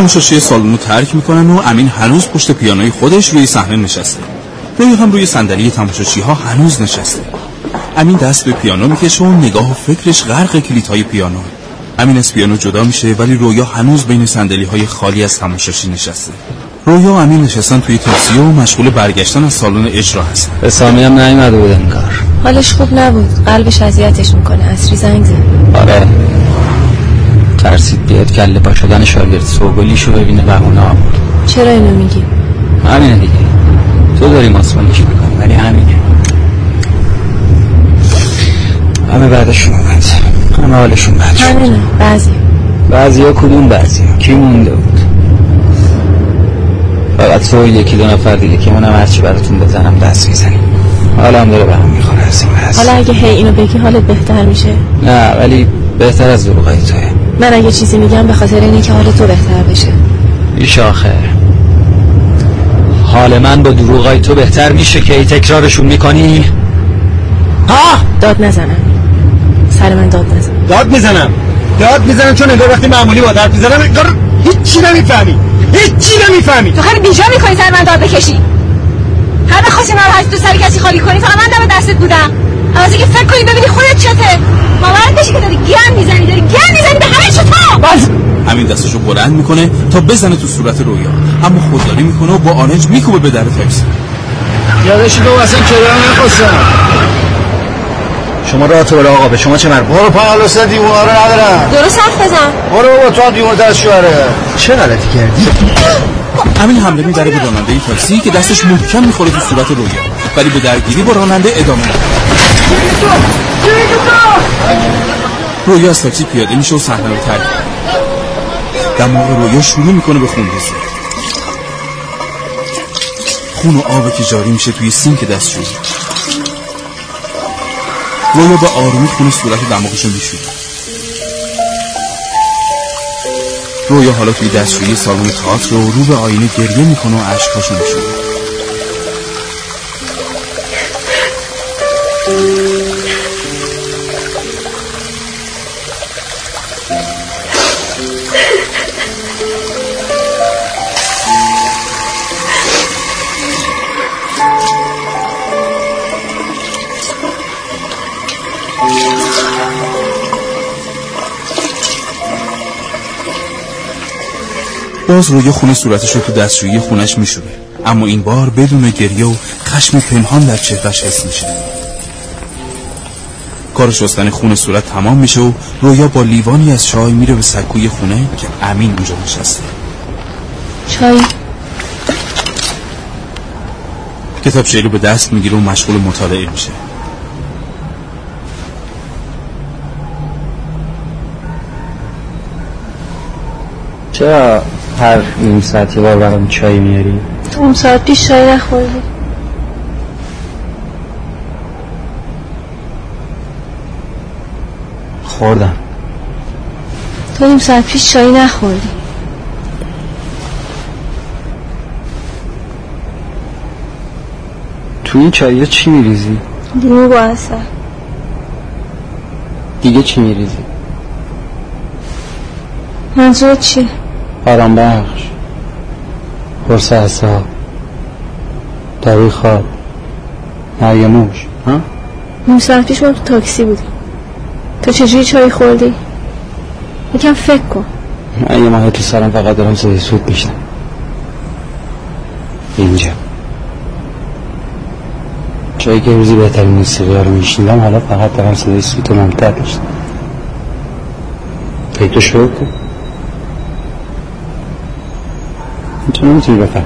تماشاشی سالن رو ترک می‌کنن و امین هنوز پشت پیانوی خودش روی صحنه نشسته. روی هم روی صندلی تماشاشی ها هنوز نشسته. امین دست به پیانو می‌کشه و نگاه و فکرش غرق کلیت های پیانو. امین از پیانو جدا میشه ولی رویا هنوز بین صندلی های خالی از تماشاشی نشسته. رویا و امین نشستن توی تاکسی و مشغول برگشتن از سالن اجرا هستن. به سامی هم نیومده بود کار. حالش خوب نبود. قلبش اذیتش می‌کنه. اصری زنگ زد. آره. ترسید بیاد کله پا شدن شاگرد سوگلیشو ببینه بهونه آورد چرا اینو میگی؟ همینه دیگه. تو داری ماسمالیش می‌کنی ولی همینه. همه بعدشون اومد. همه حالشون بد شد. همینه بعضی. بعضی ها کدوم بعضی ها؟ کی مونده بود؟ فقط تو یکی دو نفر دیگه که منم هرچی براتون بزنم دست می‌زنیم. حالا هم داره به هم می‌خوره از این حالا اگه هی اینو بگی حالت بهتر میشه. نه ولی بهتر از دروغای توه. من اگه چیزی میگم به خاطر اینه که حال تو بهتر بشه. ایش آخه. حال من با دروغای تو بهتر میشه که ای تکرارشون می‌کنی؟ ها؟ داد نزنم. سر من داد نزن. داد می‌زنم. داد می‌زنم چون انگار وقتی معمولی با درد می‌زنم انگار هیچی نمی‌فهمی. هیچی نمی‌فهمی. تو خیلی بیجا می‌کنی سر من داد بکشی. هر خواستی من تو سر کسی خالی کنی. فقط من دم دستت بودم. از که فکر کنی ببینی خودت چته. باورت بشه که داری گن می‌زنی داری گن می‌زنی به همه چطور باز همین دستشو بلند می‌کنه تا بزنه تو صورت رویا. اما خودداری می‌کنه و با آنج میکوبه به در تاکسی. یادش تو اصلا کرا نخواستم. شما راه تو بره آقا به شما چه مرد برو لسه دیوونه رو ندارم. درست حرف بزن. برو بابا تو دیوونه دست شوهره. چه غلطی کردی؟ همین حمله می‌بره به راننده تاکسی که دستش محکم می‌خوره تو صورت رویا. ولی به درگیری با راننده ادامه میده. رویا از تاکسی پیاده میشه و صحنه رو ترک. دماغ رویا شروع می‌کنه به خون ریزی. خون و آب که جاری میشه توی سینک دستشویی رویا به آرومی خون صورت دماغشو میشونه رویا حالا توی دستشویی سالن تئاتر رو رو به آینه گریه می‌کنه و اشکاشو میشونه باز روی خونه صورتش رو تو دستشویی خونش میشونه اما این بار بدون گریه و خشم پنهان در چهرش حس میشه. کار شستن خون صورت تمام میشه و رویا با لیوانی از چای میره به سکوی خونه که امین اونجا نشسته. چای؟ کتاب شعری به دست می‌گیره و مشغول مطالعه میشه. چرا هر نیم ساعت یه بار برام چای میاری؟ اون ساعت پیش چای نخوردی. خوردم تو نیم ساعت پیش چای نخوردی تو این چایی چی میریزی؟ لیمو با اصل دیگه چی میریزی؟ منظور چیه؟ آرام بخش پرس حساب داوی خواب موش ها؟ نیم ساعت پیش ما تو تاکسی بودیم تو چجوری چای خوردی؟ یکم فکر کن. من یه ماه تو سرم فقط دارم صدای سود میشنم اینجا. جایی که روزی بهترین موسیقی رو میشنیدم حالا فقط دارم صدای سوت و ممتد میشنم پیدا شد تو نمی‌تونی بفهم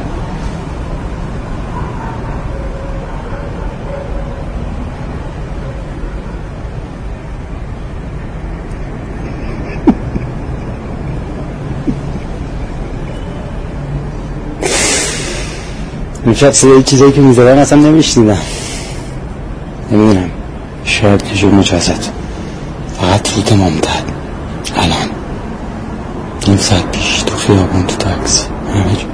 امشب صدای چیزایی که می‌زدن اصلا نمیشنیدم نمی‌دونم. شاید که جور مجازت فقط روت ممتد. الان. این ساعت پیش تو خیابون تو تاکسی. همه جو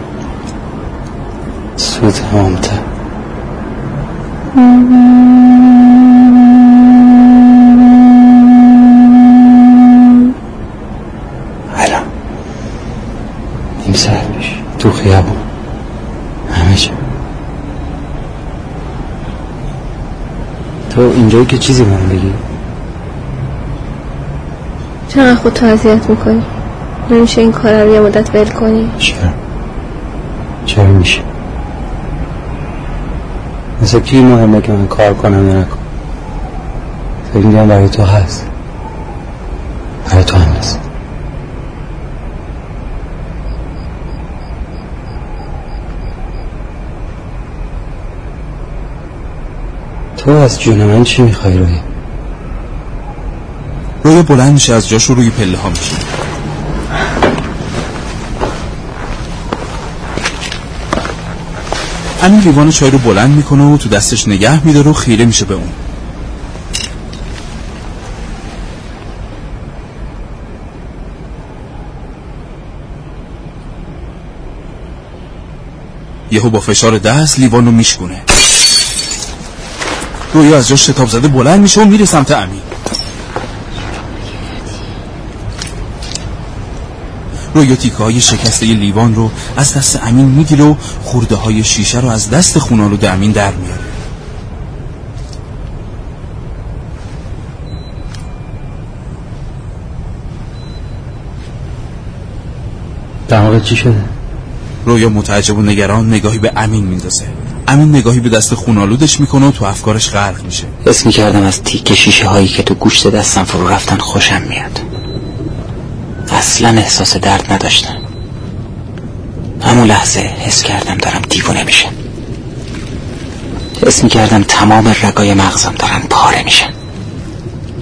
سوت ممتد. الان. این تو خیابون همه جا تو اینجایی که چیزی من بگی. چقدر خودتو اذیت می‌کنی؟ نمیشه این کار رو یه مدت ول کنی. چرا؟ چرا میشه؟ مثل کی مهمه که من کار کنم یا نکنم؟ فکر میگم برای تو هست برای تو هم هست تو از جون من چی می‌خوای روی؟ رویا بلند میشه از جاش رو روی پله ها میشه. امین لیوان چای رو بلند می‌کنه و تو دستش نگه میداره و خیره میشه به اون. یهو با فشار دست لیوان رو میشکونه. رویا از جاش شتاب زده بلند میشه و میره سمت امین رویا تیکه های شکسته لیوان رو از دست امین می‌گیره و خورده های شیشه رو از دست خونالود امین در میاره. دماغ چی شده؟ رویا متعجب و نگران نگاهی به امین میندازه. امین نگاهی به دست خونالودش می‌کنه و تو افکارش غرق میشه. حس می‌کردم از تیک شیشه هایی که تو گوشت دستم فرو رفتن خوشم میاد. اصلا احساس درد نداشتم همون لحظه حس کردم دارم دیوونه میشه حس می‌کردم تمام رگای مغزم دارن پاره میشن.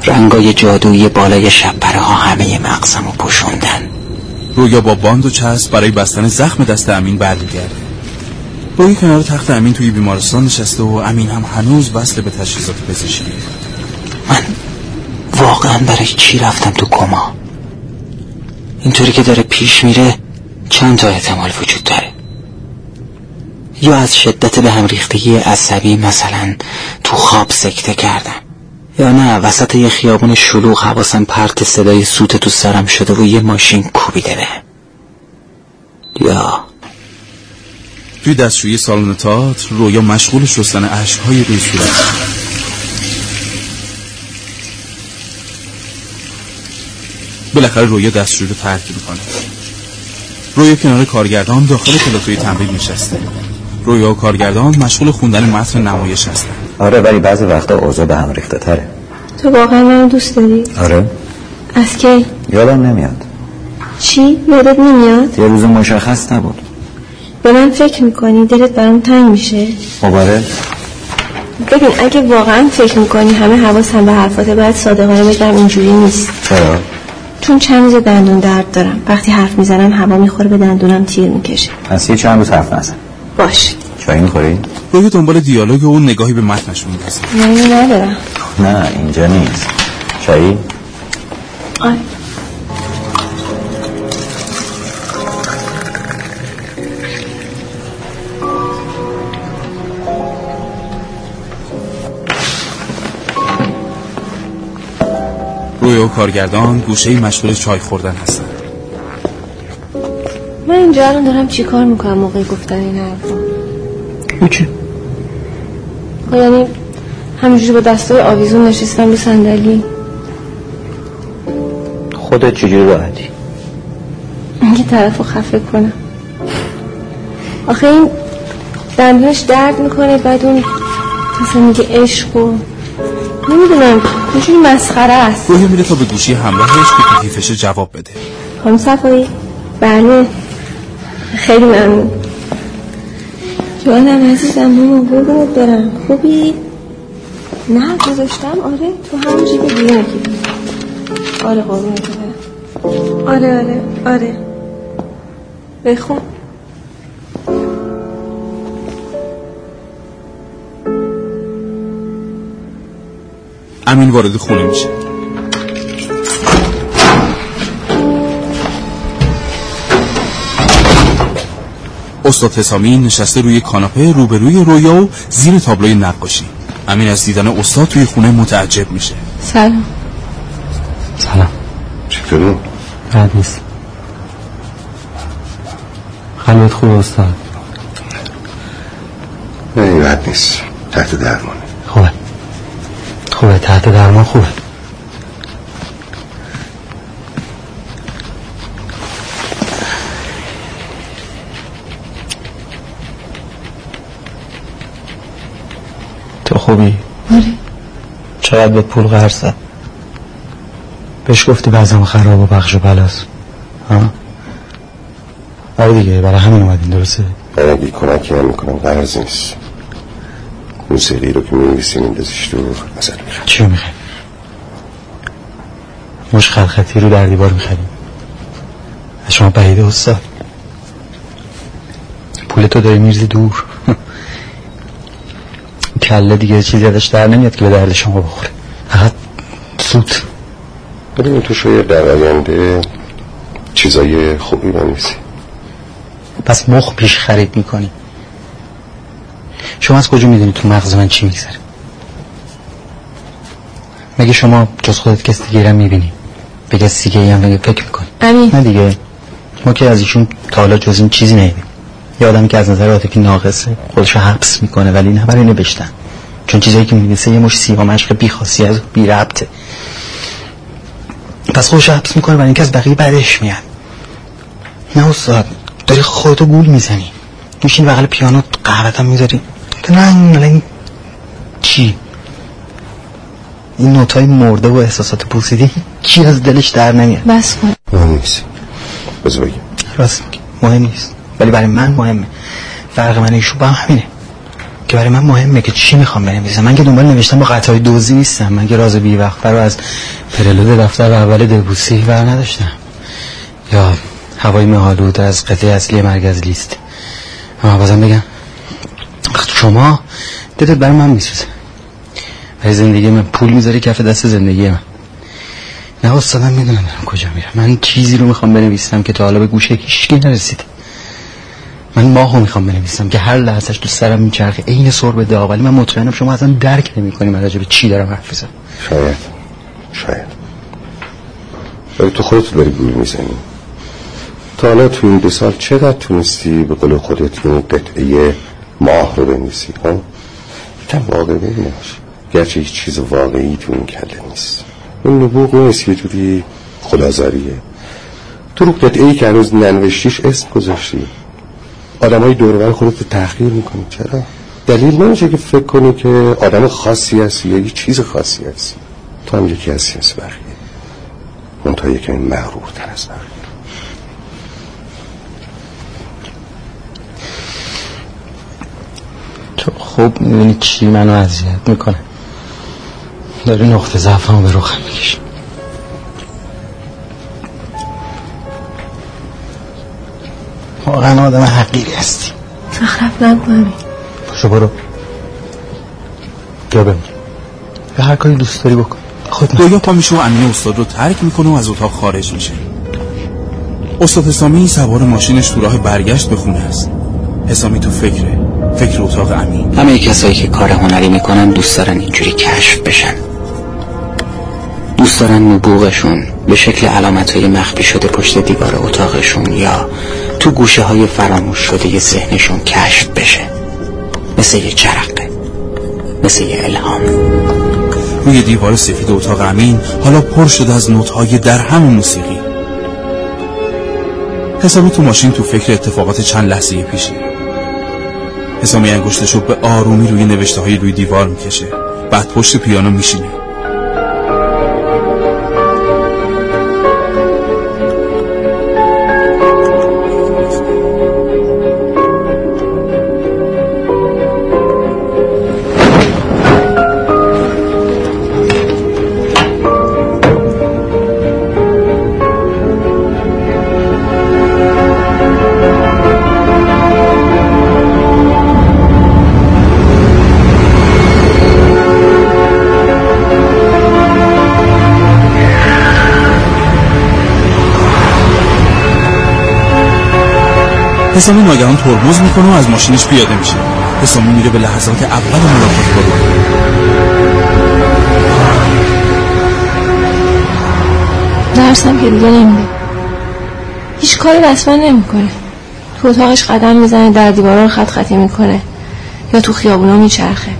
رنگای جادویی بالای شبپره ها همه مغزم رو پوشوندن. رویا با باند و چسب برای بستن زخم دست امین برمیگرده. روی کنار تخت امین توی بیمارستان نشسته و امین هم هنوز وصل به تجهیزات پزشکی. من واقعا برای چی رفتم تو کما؟ اینطوری که داره پیش میره چند تا احتمال وجود داره؟ یا از شدت به هم ریختگی عصبی مثلا تو خواب سکته کردم یا نه وسط یه خیابون شلوغ حواسم پرت صدای سوت تو سرم شده و یه ماشین کوبیده به یا توی دستشویی سالن تئاتر رویا مشغول شستن اشکهای روی صورت بالاخره رویا دستشویی رو ترک می‌کنه رویا کنار کارگردان داخل پلاتوی تمرین نشسته رویا و کارگردان مشغول خوندن متن نمایش هستن آره ولی بعضی وقتا اوضاع به هم ریخته تره تو واقعا منو دوست داری؟ آره از کی؟ یادم نمیاد چی؟ یادت نمیاد؟ یه روز مشخص نبود به من فکر می‌کنی؟ دلت برام تنگ میشه؟ مبارک ببین اگه واقعا فکر می‌کنی همه حواسم به حرفاته باید صادقانه بگم اینجوری نیست. چرا؟ چون چند روز دندون درد دارم. وقتی حرف می‌زنم هوا می‌خوره به دندونم تیر می‌کشه. پس یه چند روز حرف نزن. باش. چایی می‌خوری؟ رویا دنبال دیالوگ و اون نگاهی به متنش میندازه یعنی ندارم. نه اینجا نیست. چایی؟ آره. و کارگردان گوشه مشغول چای خوردن هستن من اینجا الان دارم چی کار می‌کنم؟ موقع گفتن این حرفا. هیچی خب یعنی همینجوری با دستای آویزون نشستم رو صندلی. خودت چجوری راحتی؟ یه طرف رو خفه کنم. آخه این دندونش درد می‌کنه بعد اون مثلا میگه عشق و نمی‌دونم یه مسخره است. رویا میره تا به گوشی همراهش که کیفش جواب بده. خانم صفایی؟ بله. خیلی ممنون. جانم عزیزم ماما قربونت برم. خوبی؟ نه گذاشتم. آره تو هم جیب بیرون آره قربونت برم. آره آره آره. بخون. امین وارد خونه میشه. استاد حسامی نشسته روی کاناپه روبروی رویا و زیر تابلوی نقاشی. امین از دیدن استاد توی خونه متعجب میشه. سلام. سلام. چطوری؟ بد نیست. قلبت خوبه استاد. نه این بد نیست. تحت درمانه. خوبه خوبه تحت درمان خوبه تو خوبی؟ آره چقدر به پول قرض زد بهش گفتی بعضم خراب و بخش و بلاست ها؟ آره دیگه برای همین اومدین درسته؟ من اگه کمکی هم می‌کنم قرض نیست موسیقی رو که می‌نویسی میندازیش تو ازت می‌خوام. چی می‌خوای؟ مش خلخطی رو در دیوار می‌خریم. از شما بعیده استاد. پول تو داری میرزی دور. <laughs> کله دیگه چیزی ازش در نمیاد که به درد شما بخوره. فقط سود ببین تو شاید در آینده چیزای خوبی بنویسی پس مخ پیش خرید می‌کنی. شما از کجا می‌دونی تو مغز من چی میگذره؟ مگه شما جز خودت کسی دیگه رو می‌بینی؟ به کسی دیگه هم مگه فکر می‌کنی. امین. نه دیگه. ما که از ایشون تا حالا جز این چیزی ندیدیم. یه آدمی که از نظر عاطفی ناقصه خودش رو حبس می‌کنه ولی نه برای نوشتن چون چیزایی که می‌نویسه یه مش سیاه مشق بی خاصی از بی ربطه. پس خودش حبس می‌کنه برای اینکه از بقیه بعدش میاد. نه استاد داری خودتو گول می‌زنی. میشین بغل پیانو قهوت هم می‌ذاری؟ این چی این نوتای مرده و احساسات پوسیده کی از دلش در نمیاد. بس کن. مهم نیست. بذار بگم. راست مهم نیست. ولی برای من مهمه. فرق من و ایشون با هم همینه. که برای من مهمه که چی می‌خوام بنویسم. من که دنبال نوشتن با قطعای دوزی نیستم. من که راز بی وقت رو از پرلود دفتر اول دبوسی بر نداشتم. یا هوای مهالود از قطعه اصلی مرکز لیست. اما بازم بگم وقت شما دلت برای من میسوزه. برای زندگی من پول می‌ذاری کف دست زندگی من. نه استادم می‌دونم دارم کجا میرم. من چیزی رو می‌خوام بنویسم که تا حالا به گوشه هیچکی نرسیده من ماهو می‌خوام بنویسم که هر لحظهش تو سرم میچرخه. عین سرب داغ ولی من مطمئنم شما اصلا درک نمی‌کنیم من راجع به چی دارم حرف شاید. شاید. ولی تو خودت داری گول می‌زنی. تا حالا تو این دو سال چقدر تونستی به قول خودت این قطعه ماه رو بنویسی ها کم واقعی باش. گرچه هیچ چیز واقعی تو این کله نیست. این نبوغ نیست یه جوری خدازاریه. تو رو قطعه ای که هنوز ننوشتیش اسم گذاشتی. آدم های دورور خودت رو تحقیر می‌کنی. چرا؟ دلیل نمیشه که فکر کنی که آدم خاصی هستی یا یه چیز خاصی هستی. تو هم یکی هستی از بقیه. منتها یکمی مغرور تر از بقیه. خوب می‌دونی چی منو اذیت می‌کنه. داری نقطه ضعفمو به روخم می‌کشی. واقعا آدم حقیری هستی. نگو امین پاشو برو. یا بمون یا هر کاری دوست داری بکن. خود دویا پا میشه و امین استاد رو ترک می‌کنه و از اتاق خارج میشه. استاد حسامی سوار ماشینش تو راه برگشت به خونه است. حسامی تو فکره. فکر اتاق امین. همه کسایی که کار هنری می‌کنن دوست دارن اینجوری کشف بشن. دوست دارن نبوغشون به شکل علامت های مخفی شده پشت دیوار اتاقشون یا تو گوشه های فراموش شده ی ذهنشون کشف بشه. مثل یه چرقه مثل یه الهام. روی دیوار سفید اتاق امین حالا پر شده از نوتهای در همون موسیقی. حسامی تو ماشین تو فکر اتفاقات چند لحظه پیشی حسامی انگشتشو به آرومی روی نوشته های روی دیوار می‌کشه. بعد پشت پیانو میشینه. حسامی ناگهان ترمز می‌کنه و از ماشینش پیاده میشه. حسامی میره به لحظات اول ملاقات با درسم که دیگه نمیده هیچ کاری رسما نمی‌کنه. تو اتاقش قدم می‌زنه در دیوارا رو خط خطی می‌کنه. یا تو خیابونا میچرخه.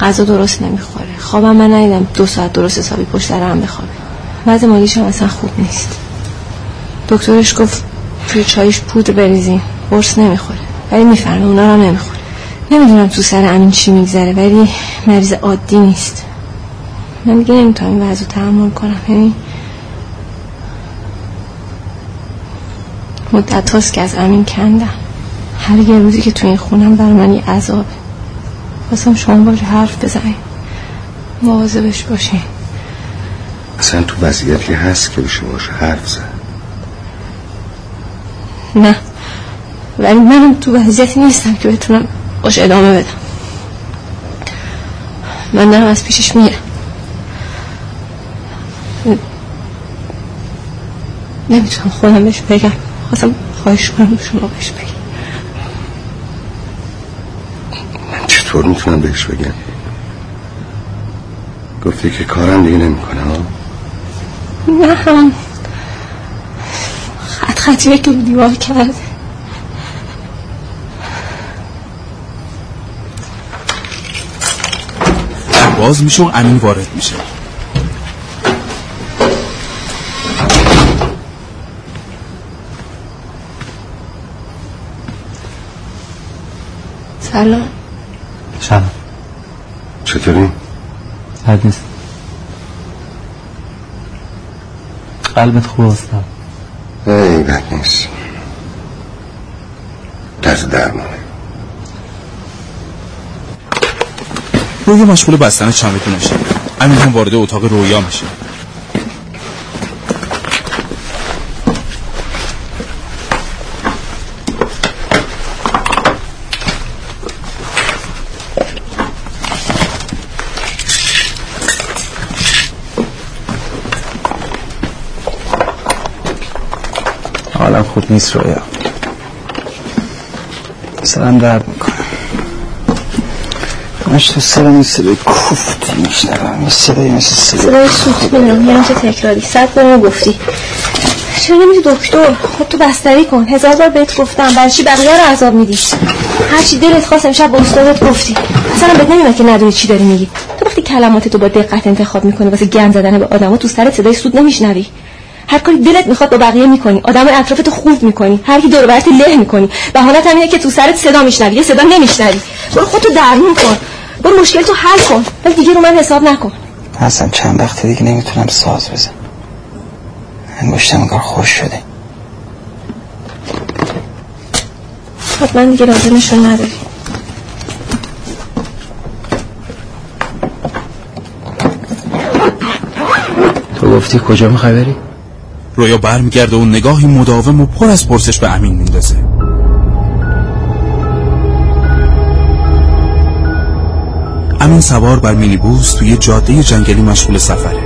غذا درست نمی‌خوره. خوابم من ندیدم دو ساعت درست حسابی پشت در هم بخوابه. وضع مالیش اصلا خوب نیست. دکترش گفت توی چایش پودر بریزین قرص نمی‌خوره. ولی می‌فهمه اونا رو نمی‌خوره. نمی‌دونم تو سر امین چی میگذره ولی مریض عادی نیست. من دیگه نمی‌تونم این وضع تحمل کنم. یعنی مدت هاست که از امین کندم. هر یه روزی که تو این خونم بر من یه عذابه. واسم شما باشه حرف بزنید مواظبش باشین. اصلا تو وضعیتی هست که بشه باشه حرف زد. نه. ولی منم تو وضعیتی نیستم که بتونم باش ادامه بدم. من دارم از پیشش میرم. نمی‌تونم خودم بهش بگم. خواستم خواهش کنم شما بهش بگم. من چطور می‌تونم بهش بگم؟ گفتی که کارم دیگه نمی‌کنه نه هم خط خطیه که دیوار کرده. باز میشه و امین وارد میشه. سلام. سلام. چطوری؟ بد نیست. قلبت خوب استاد ای بد نیست دست درمونه روی مشغول بستن چمدونشه امین هم وارد اتاق رویا میشه. حالم خوب نیست رویا. سرم درد می‌کنه. تو سرم این صدای کوفت میشنوم این صدای مثل صدای سوت می‌دونم. یه چه تکراری. صد بار گفتی. چرا نمیری دکتر؟ خود تو بستری کن. هزار بار بهت گفتم. برای چی بقیه رو عذاب میدی؟ هرچی دلت خواست امشب با استادت گفتی. اصلا بهت نمیاد که ندونی چی داری میگی. تو وقتی کلمات تو با دقت انتخاب می‌کنی واسه گند زدن به آدما تو سرت صدای سود نمیشنوی. هر کاری دلت می‌خواد با بقیه می‌کنی. آدم اطرافتو خوب می‌کنی. هر کی دور له می‌کنی. بهانت هم اینه که تو سرت صدا میشنوی. یه صدا نمیشنوی. برو خودتو درمون کن. برو مشکل تو حل کن. ولی دیگه رو من حساب نکن. اصلا چند وقت دیگه نمی‌تونم ساز بزنم. انگشتم انگار خوش شده. حتما دیگه لازمشون نداری تو گفتی کجا می‌خوای بری؟ رویا برمیگرده و نگاهی مداوم و پر از پرسش به امین میندازه. امین سوار بر مینیبوس توی جاده جنگلی مشغول سفره.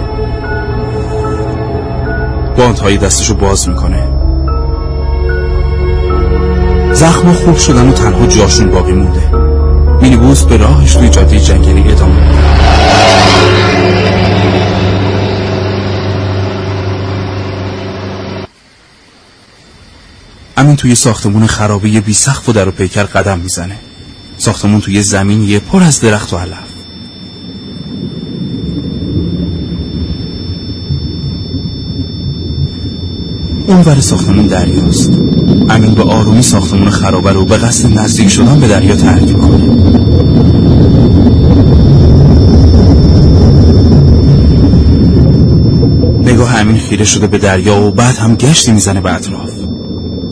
باندهای دستشو باز می‌کنه. زخما خوب شدن و تنها جاشون باقی مونده. مینیبوس به راهش توی جاده جنگلی ادامه میده. امین توی ساختمون خرابه بی سقف و در و پیکر قدم می‌زنه. ساختمون توی زمینیه پر از درخت و علف. اون ور ساختمون دریاست. امین به آرومی ساختمون خرابه رو به قصد نزدیک شدن به دریا ترک می‌کنه. نگاه امین خیره شده به دریا و بعد هم گشتی می‌زنه به اطراف.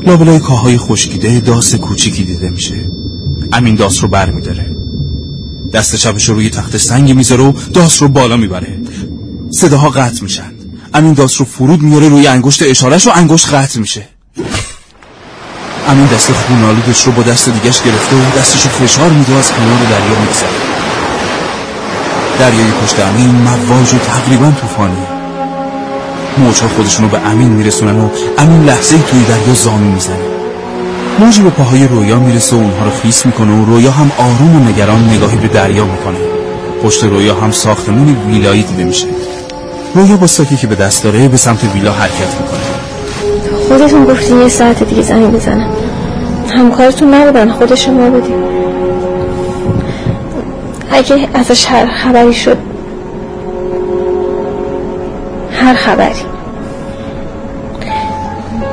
لابلای کاهای خشکیده داس کوچیکی دیده میشه. امین داس رو بر میداره. دست چپش رو روی تخت سنگی می‌ذاره و داس رو بالا می‌بره. صداها قطع میشن. امین داس رو فرود میاره روی انگشت اشارش و انگشت قطع میشه. امین دست خونالودش رو با دست دیگش گرفته و دستش رو فشار میده و از کنار دریا میگذره. دریای پشت امین مواج و تقریبا طوفانیه. موجها خودشونو به امین میرسونن و امین لحظه توی دریا زامین می‌زنه. موجی به پاهای رویا می‌رسه و اونها رو خیس می‌کنه و رویا هم آروم و نگران نگاهی به دریا می‌کنه. پشت رویا هم ساختمون ویلایی دیده میشه. رویا با ساکی که به دست داره به سمت ویلا حرکت می‌کنه. خودتون گفتین یه ساعت دیگه زنگ بزنم همکارتون نبودن خودش ما بودیم. اگه ازش هر خبری شد هر خبری.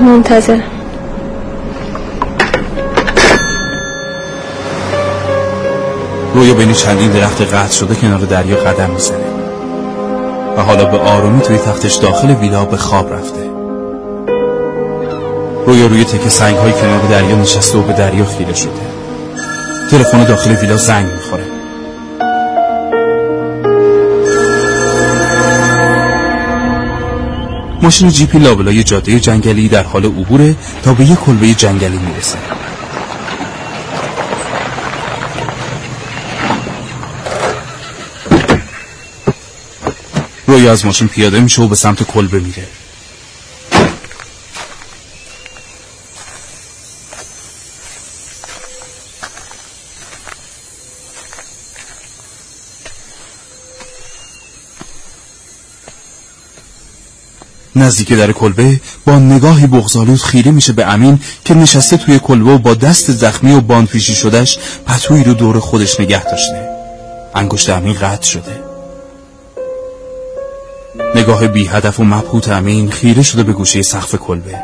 منتظرم. رویا بین چندین درخت قطع شده کنار دریا قدم می‌زنه. و حالا به آرومی توی تختش داخل ویلا به خواب رفته. رویا روی تکه سنگ های کنار دریا نشسته و به دریا خیره شده. تلفن داخل ویلا زنگ می‌خوره. ماشین جیپی لابلای جاده جنگلی در حال عبوره تا به یک کلبه جنگلی می‌رسه. رویا از ماشین پیاده میشه و به سمت کلبه میره نزدیک در کلبه با نگاهی بغزالود خیره میشه به امین که نشسته توی کلبه و با دست زخمی و باندپیشی شدهش پتویی رو دور خودش نگه داشته. انگشت امین قطع شده. نگاه بی هدف و مبهوت امین خیره شده به گوشه سقف کلبه.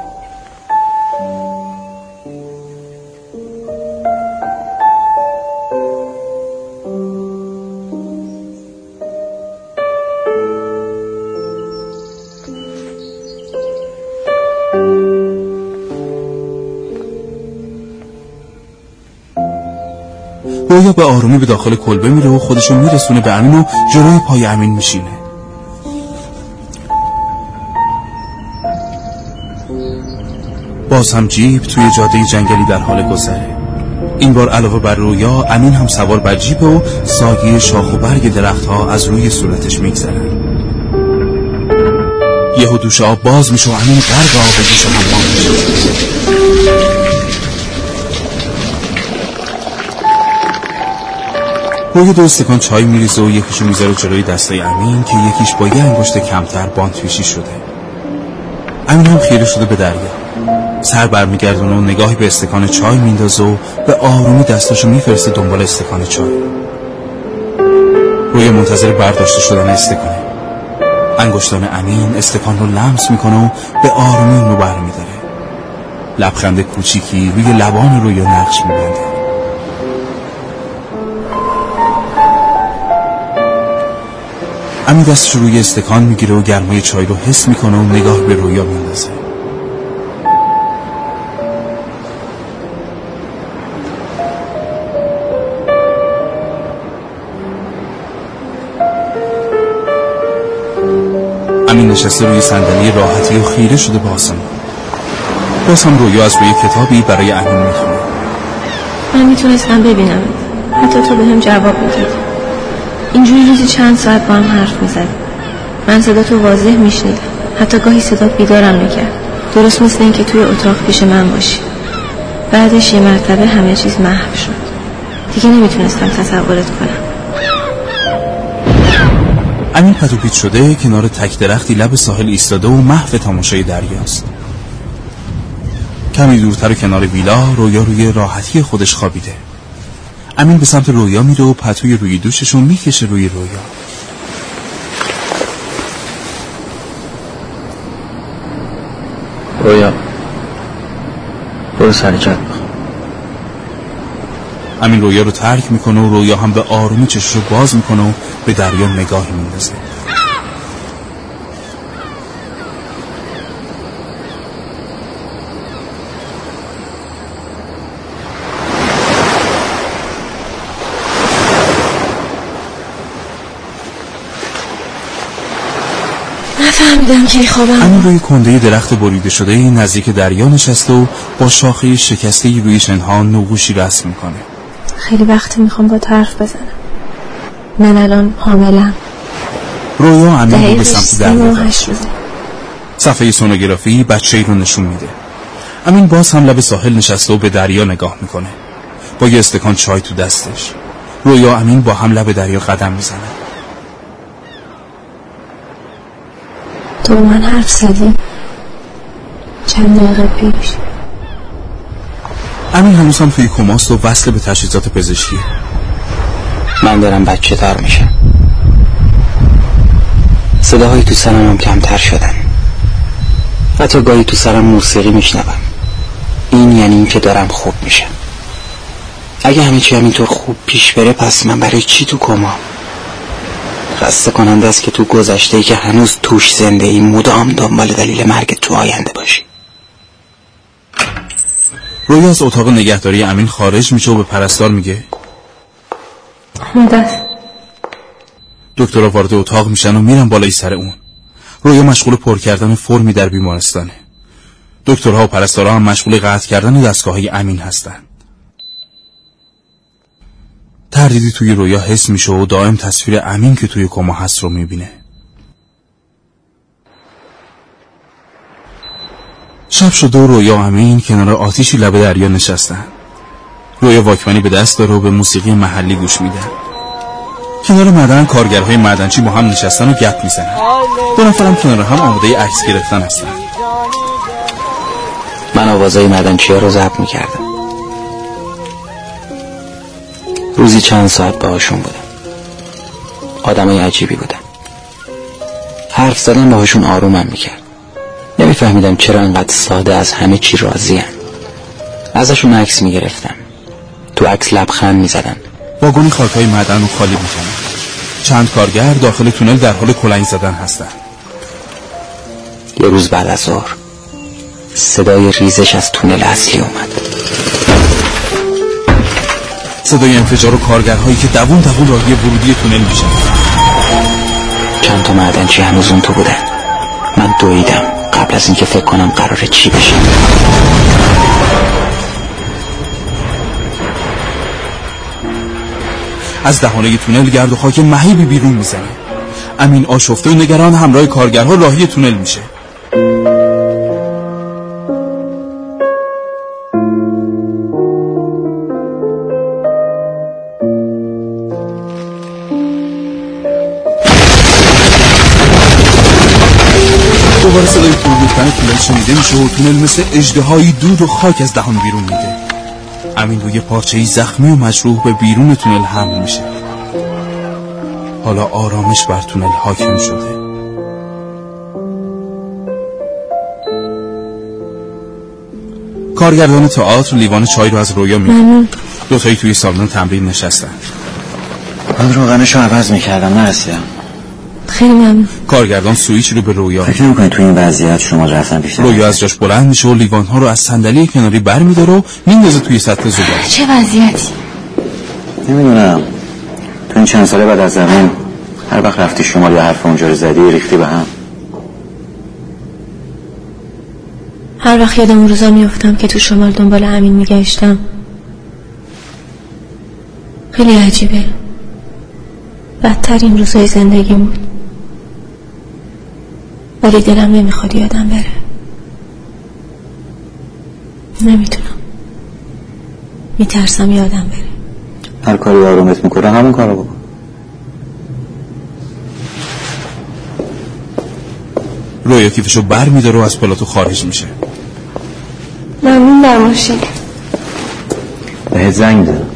رویا به آرومی به داخل کلبه میره و خودشو میرسونه به امین و جلوی پای امین میشینه. باز هم جیب توی جاده جنگلی در حال گذره. این بار علاوه بر رویا امین هم سوار بر جیب و ساگی شاخ و برگ درختها از روی صورتش میگذرن یهو دوش آب باز میشه و امین غرق آب دوش حمام میشه. روی دو استکان چای میریزه و یکیشو می‌ذاره جلوی دستای امین که یکیش با یه انگشت کمتر باندپیشی شده. امین هم خیره شده به دریا. سر برمیگردونه و نگاهی به استکان چای میندازه و به آرومی دستاشو میفرسته دنبال استکان چای. روی منتظر برداشته شدن استکانه. انگشتان امین استکان رو لمس می‌کنه و به آرومی اونو برمیداره. لبخند کوچیکی روی لبان روی نقش میبنده. امین دستش روی استکان می‌گیره و گرمای چای رو حس می‌کنه و نگاه به رویا میندازه امین نشسته روی صندلی راحتی و خیره شده به آسمان باز هم رویا از روی کتابی برای امین می‌خونه. من می‌تونستم ببینم. حتی تو به هم جواب می‌دید اینجوری روزی چند ساعت با هم حرف می‌زدیم من صدا تو واضح میشنیدم. حتی گاهی صدا بیدارم می‌کرد. درست مثل اینکه توی اتاق پیش من باشی. بعدش یه مرتبه همه چیز محو شد. دیگه نمی‌تونستم تصورت کنم. امین پتوپیت شده کنار تک درختی لب ساحل ایستاده و محو تماشای دریاست. کمی دورتر و کنار ویلا رویا روی راحتی خودش خوابیده. امین به سمت رویا میره و پتوی روی دوششو می‌کشه روی رویا. رویا برو سر جد امین رویا رو ترک می‌کنه و رویا هم به آرومی چشش رو باز می‌کنه و به دریا نگاهی میندازه. نفهمیدم که خوابم امین روی کنده درخت بریده شده نزدیک دریا نشسته و با شاخه شکسته روی شنها نقوشی رسم می‌کنه. خیلی وقتی می‌خوام با حرف بزنم. من الان حاملم. رویا امین رو به سمت روزه. صفحه سونوگرافی بچه ای رو نشون میده. امین باز هم لب ساحل نشسته و به دریا نگاه می‌کنه. با یه استکان چای تو دستش. رویا امین با هم لب دریا قدم می‌زنه تو من حرف زدی؟ چند دقیقه پیش. امین هنوز هم توی کماست و وصل به تجهیزات پزشکی. من دارم بچه تر میشم. صداهایی تو سرم هم کمتر شدن. حتی گاهی تو سرم موسیقی میشنوم. این یعنی این که دارم خوب میشم. اگه همه چی همینطور خوب پیش بره پس من برای چی تو کما؟ خسته کننده است که تو گذشته ای که هنوز توش زنده ای مدام دنبال دلیل مرگ تو آینده باشی. روی از اتاق نگهداری امین خارج میشه و به پرستار میگه؟ مدت دکترها وارد اتاق میشن و میرن بالای سر اون. رویا مشغول پر کردن فرمی در بیمارستانه. دکترها و پرستارها هم مشغول قطع کردن دستگاه های امین هستن. تردیدی توی رویا حس میشه و دائم تصویر امین که توی کما هست رو می‌بینه. شب شده و رویا امین کنار آتیشی لبه دریا نشستن. رویا واکمنی به دست داره و به موسیقی محلی گوش میده. کنار معدن کارگرهای معدنچی با هم نشستن و گپ می‌زنن. دو نفرم کنار هم آماده عکس گرفتن هستن. من آوازای معدنچی ها رو ضبط می‌کردم. روزی چند ساعت باهاشون بودم. آدمای عجیبی بودن. حرف زدن باهاشون آرومم می‌کرد. نمیفهمیدم چرا انقدر ساده از همه چی راضی هم. ازشون عکس می‌گرفتم. تو عکس لبخند می‌زدن. واگن خاکهای معدن رو خالی می‌کنن. چند کارگر داخل تونل در حال کلنگ زدن هستن. یه روز بعد از ظهر صدای ریزش از تونل اصلی اومد. صدای انفجار و کارگرهایی که دوون دوون راهی ورودی تونل میشن. چند تا معدنچی هنوز اون تو بودن؟ من دویدم. قبل از اینکه فکر کنم قراره چی بشه. از دهانه تونل گرد و خاک مهیبی بیرون می‌زنه. امین آشفته و نگران همراه کارگرها راهی تونل میشه. و تونل مثل اجدهایی دود و خاک از دهان بیرون میده. امین روی پارچه زخمی و مجروح به بیرون تونل حمل میشه. حالا آرامش بر تونل حاکم شده. کارگردان تئاتر لیوان چای رو از رویا می ممنون. دوتایی توی سالن تمرین نشستن. من روغنشو عوض می‌کردم نرسیدم خیلی ممنون. کارگردان سویچ رو به رویا. فکر نمی‌کنی تو این وضعیت شما رفتن بیشتر رویا از جاش بلند میشه و لیوان ها رو از صندلی کناری بر میداره و میندازه توی سطح زباله. چه وضعیتی؟ نمی‌دونم. تو این چند ساله بعد از زمین هر وقت رفتی شمال یا حرف اونجا رو زدی ریختی به هم. هر وقت یادم اون روزا میافتم که تو شمال دنبال امین میگشتم. خیلی عجیبه. بدترین روزای زندگیم بود ولی دلم نمی‌خواد یادم بره. نمی‌تونم. میترسم یادم بره. هر کاری آرومت می‌کنه همون کارو بکن. رویا کیفشو بر میداره و از پلاتو خارج میشه. ممنون در ماشین بهت زنگ دادم.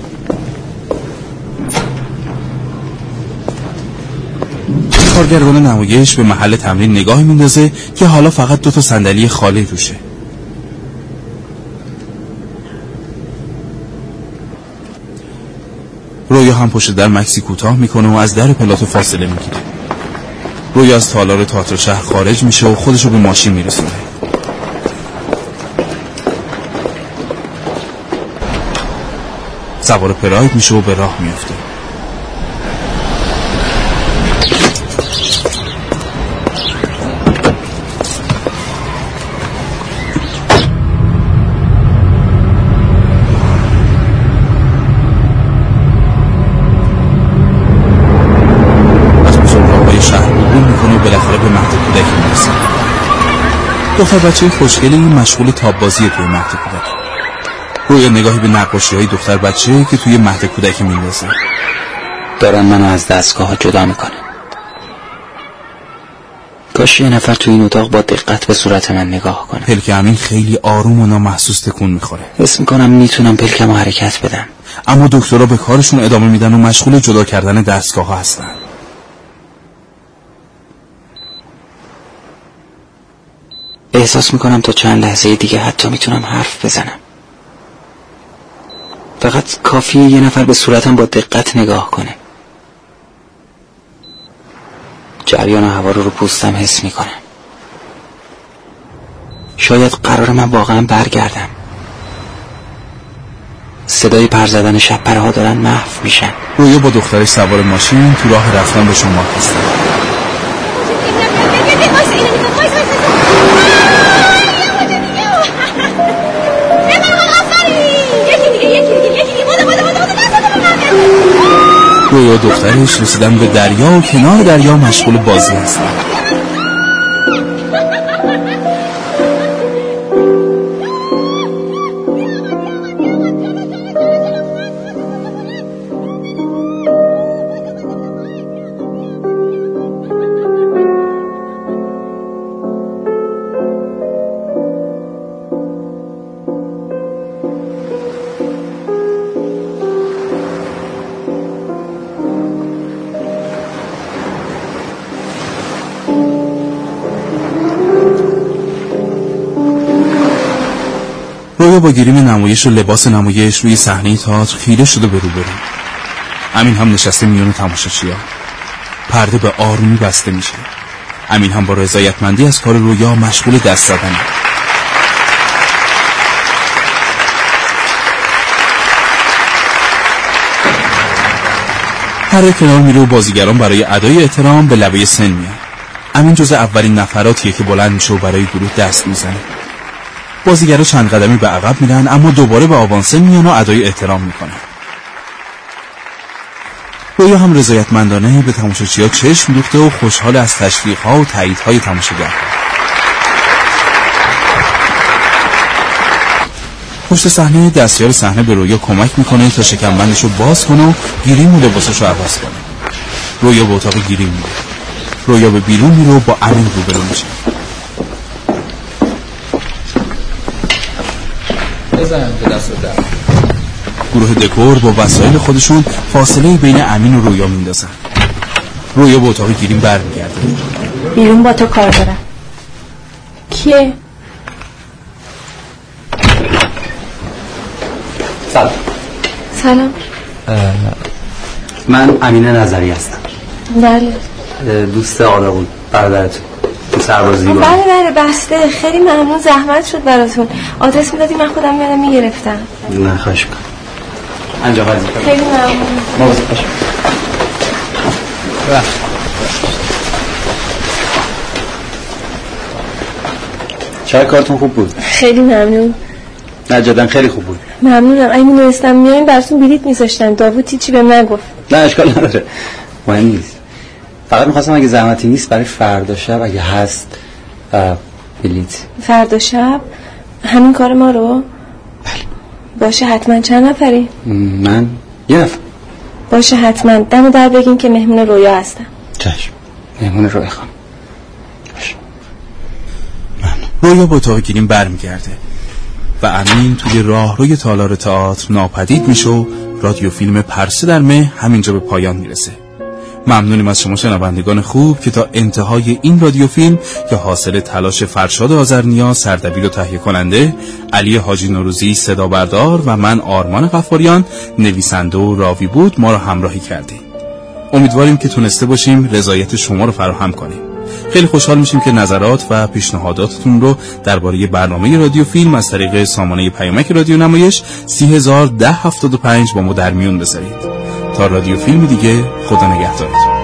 کارگردان نمایش به محل تمرین نگاهی میندازه که حالا فقط دو تا صندلی خالی روشه رویا هم پشت در مکسی کوتاه می‌کنه و از در پلاتو فاصله می‌گیره. رویا از تالار تئاتر شهر خارج میشه و خودشو به ماشین میرسونه. سوار پراید میشه و به راه میفته دختر بچه خوشگلی مشغول تاب بازی توی مهد کودک. روی نگاهی به نقاشی های دختر بچه که توی مهد کودک میندازه. دارن منو از دستگاه ها جدا می‌کنن کاش یه نفر تو این اتاق با دقت به صورت من نگاه کنه. پلک امین خیلی آروم و نامحسوس تکون می‌خوره. حس می‌کنم می‌تونم پلکم حرکت بدم. اما دکترها به کارشون ادامه میدن و مشغول جدا کردن دستگاه ها هستن. احساس می‌کنم تا چند لحظه دیگه حتی می‌تونم حرف بزنم. فقط کافیه یه نفر به صورتم با دقت نگاه کنه. جریان هوا رو رو پوستم حس می‌کنم. شاید قرار من واقعا برگردم. صدای پر زدن شب ها دارن محو میشن. رویا با دخترش سوار ماشین تو راه رفتن به شما. هستن دخترش رسیدن به دریا و کنار دریا مشغول بازی هستن. با گریم نمایش و لباس نمایش روی صحنه تئاتر خیره شده به روبرو. امین هم نشسته میون تماشاچی‌ها. پرده به آرومی بسته میشه. امین هم با رضایتمندی از کار رویا مشغول دست زدنه هر کنار میره و بازیگران برای ادای احترام به لبه سن میان. امین جز اولین نفراتیه که بلند میشه و برای گروه دست می‌زنه. بازیگرا چند قدمی به عقب میرن اما دوباره به آوانسه میان و ادای احترام می‌کنن. رویا هم رضایتمندانه به تماشاچی‌ها چشم دوخته و خوشحال از تشویق‌ها و تاییدهای تماشاگر. پشت صحنه دستیار صحنه به رویا کمک می‌کنه تا شکمبندش رو باز کنه و گیریم و لباسش رو عوض کنه. رویا به اتاق گیریم میره. رویا به بیرون میره و با امین روبرو میشه. بزن به دست در. گروه دکور با وسایل خودشون فاصله بین امین و رویا میندازن. رویا به اتاق گیریم برمیگرده. بیرون با تو کار دارم. کیه؟ سلام. سلام. من امین نظری هستم. بله. دوست آقا بود برادرتون. تو سربازی بله بله بسته. خیلی ممنون. زحمت شد براتون. آدرس می‌دادی؟ من خودم میادم می‌گرفتم. نه خواهش می‌کنم. انجام وظیفه خیلی ممنون. مواظب باش. چای کارتون خوب بود؟ خیلی ممنون. نه جدا خیلی خوب بود. ممنونم. اگه می‌دونستم میایین براتون بلیت میذاشتم. داوود هیچی به من گفت نه اشکال نداره. مهم نیست. فقط می‌خواستم اگه زحمتی نیست برای فردا شب اگه هست بلیت. فردا شب؟ همین کار ما رو؟ باشه حتما چند نفری؟ من یه نفر. باشه حتما. دم در بگین که مهمون رویا هستم چشم. مهمون رویا خانم. رویا با اتاق گیریم برمیگرده و امین توی راه روی تالار تئاتر ناپدید میشه و رادیو فیلم پرسه در مه همینجا به پایان می‌رسه. ممنونیم از شما شنوندگان خوب که تا انتهای این رادیو فیلم که حاصل تلاش فرشاد آذرنیا سردبیر و تهیه کننده علی حاجی نوروزی صدا بردار و من آرمان قفاریان نویسنده و راوی بود ما را همراهی کردیم امیدواریم که تونسته باشیم رضایت شما رو فراهم کنیم. خیلی خوشحال میشیم که نظرات و پیشنهاداتتون رو درباره برنامه رادیو فیلم از طریق سامانه پیامک رادیو نمایش 301075 با ما در میون بذارید. تا رادیو فیلم دیگه خدا نگهدارتون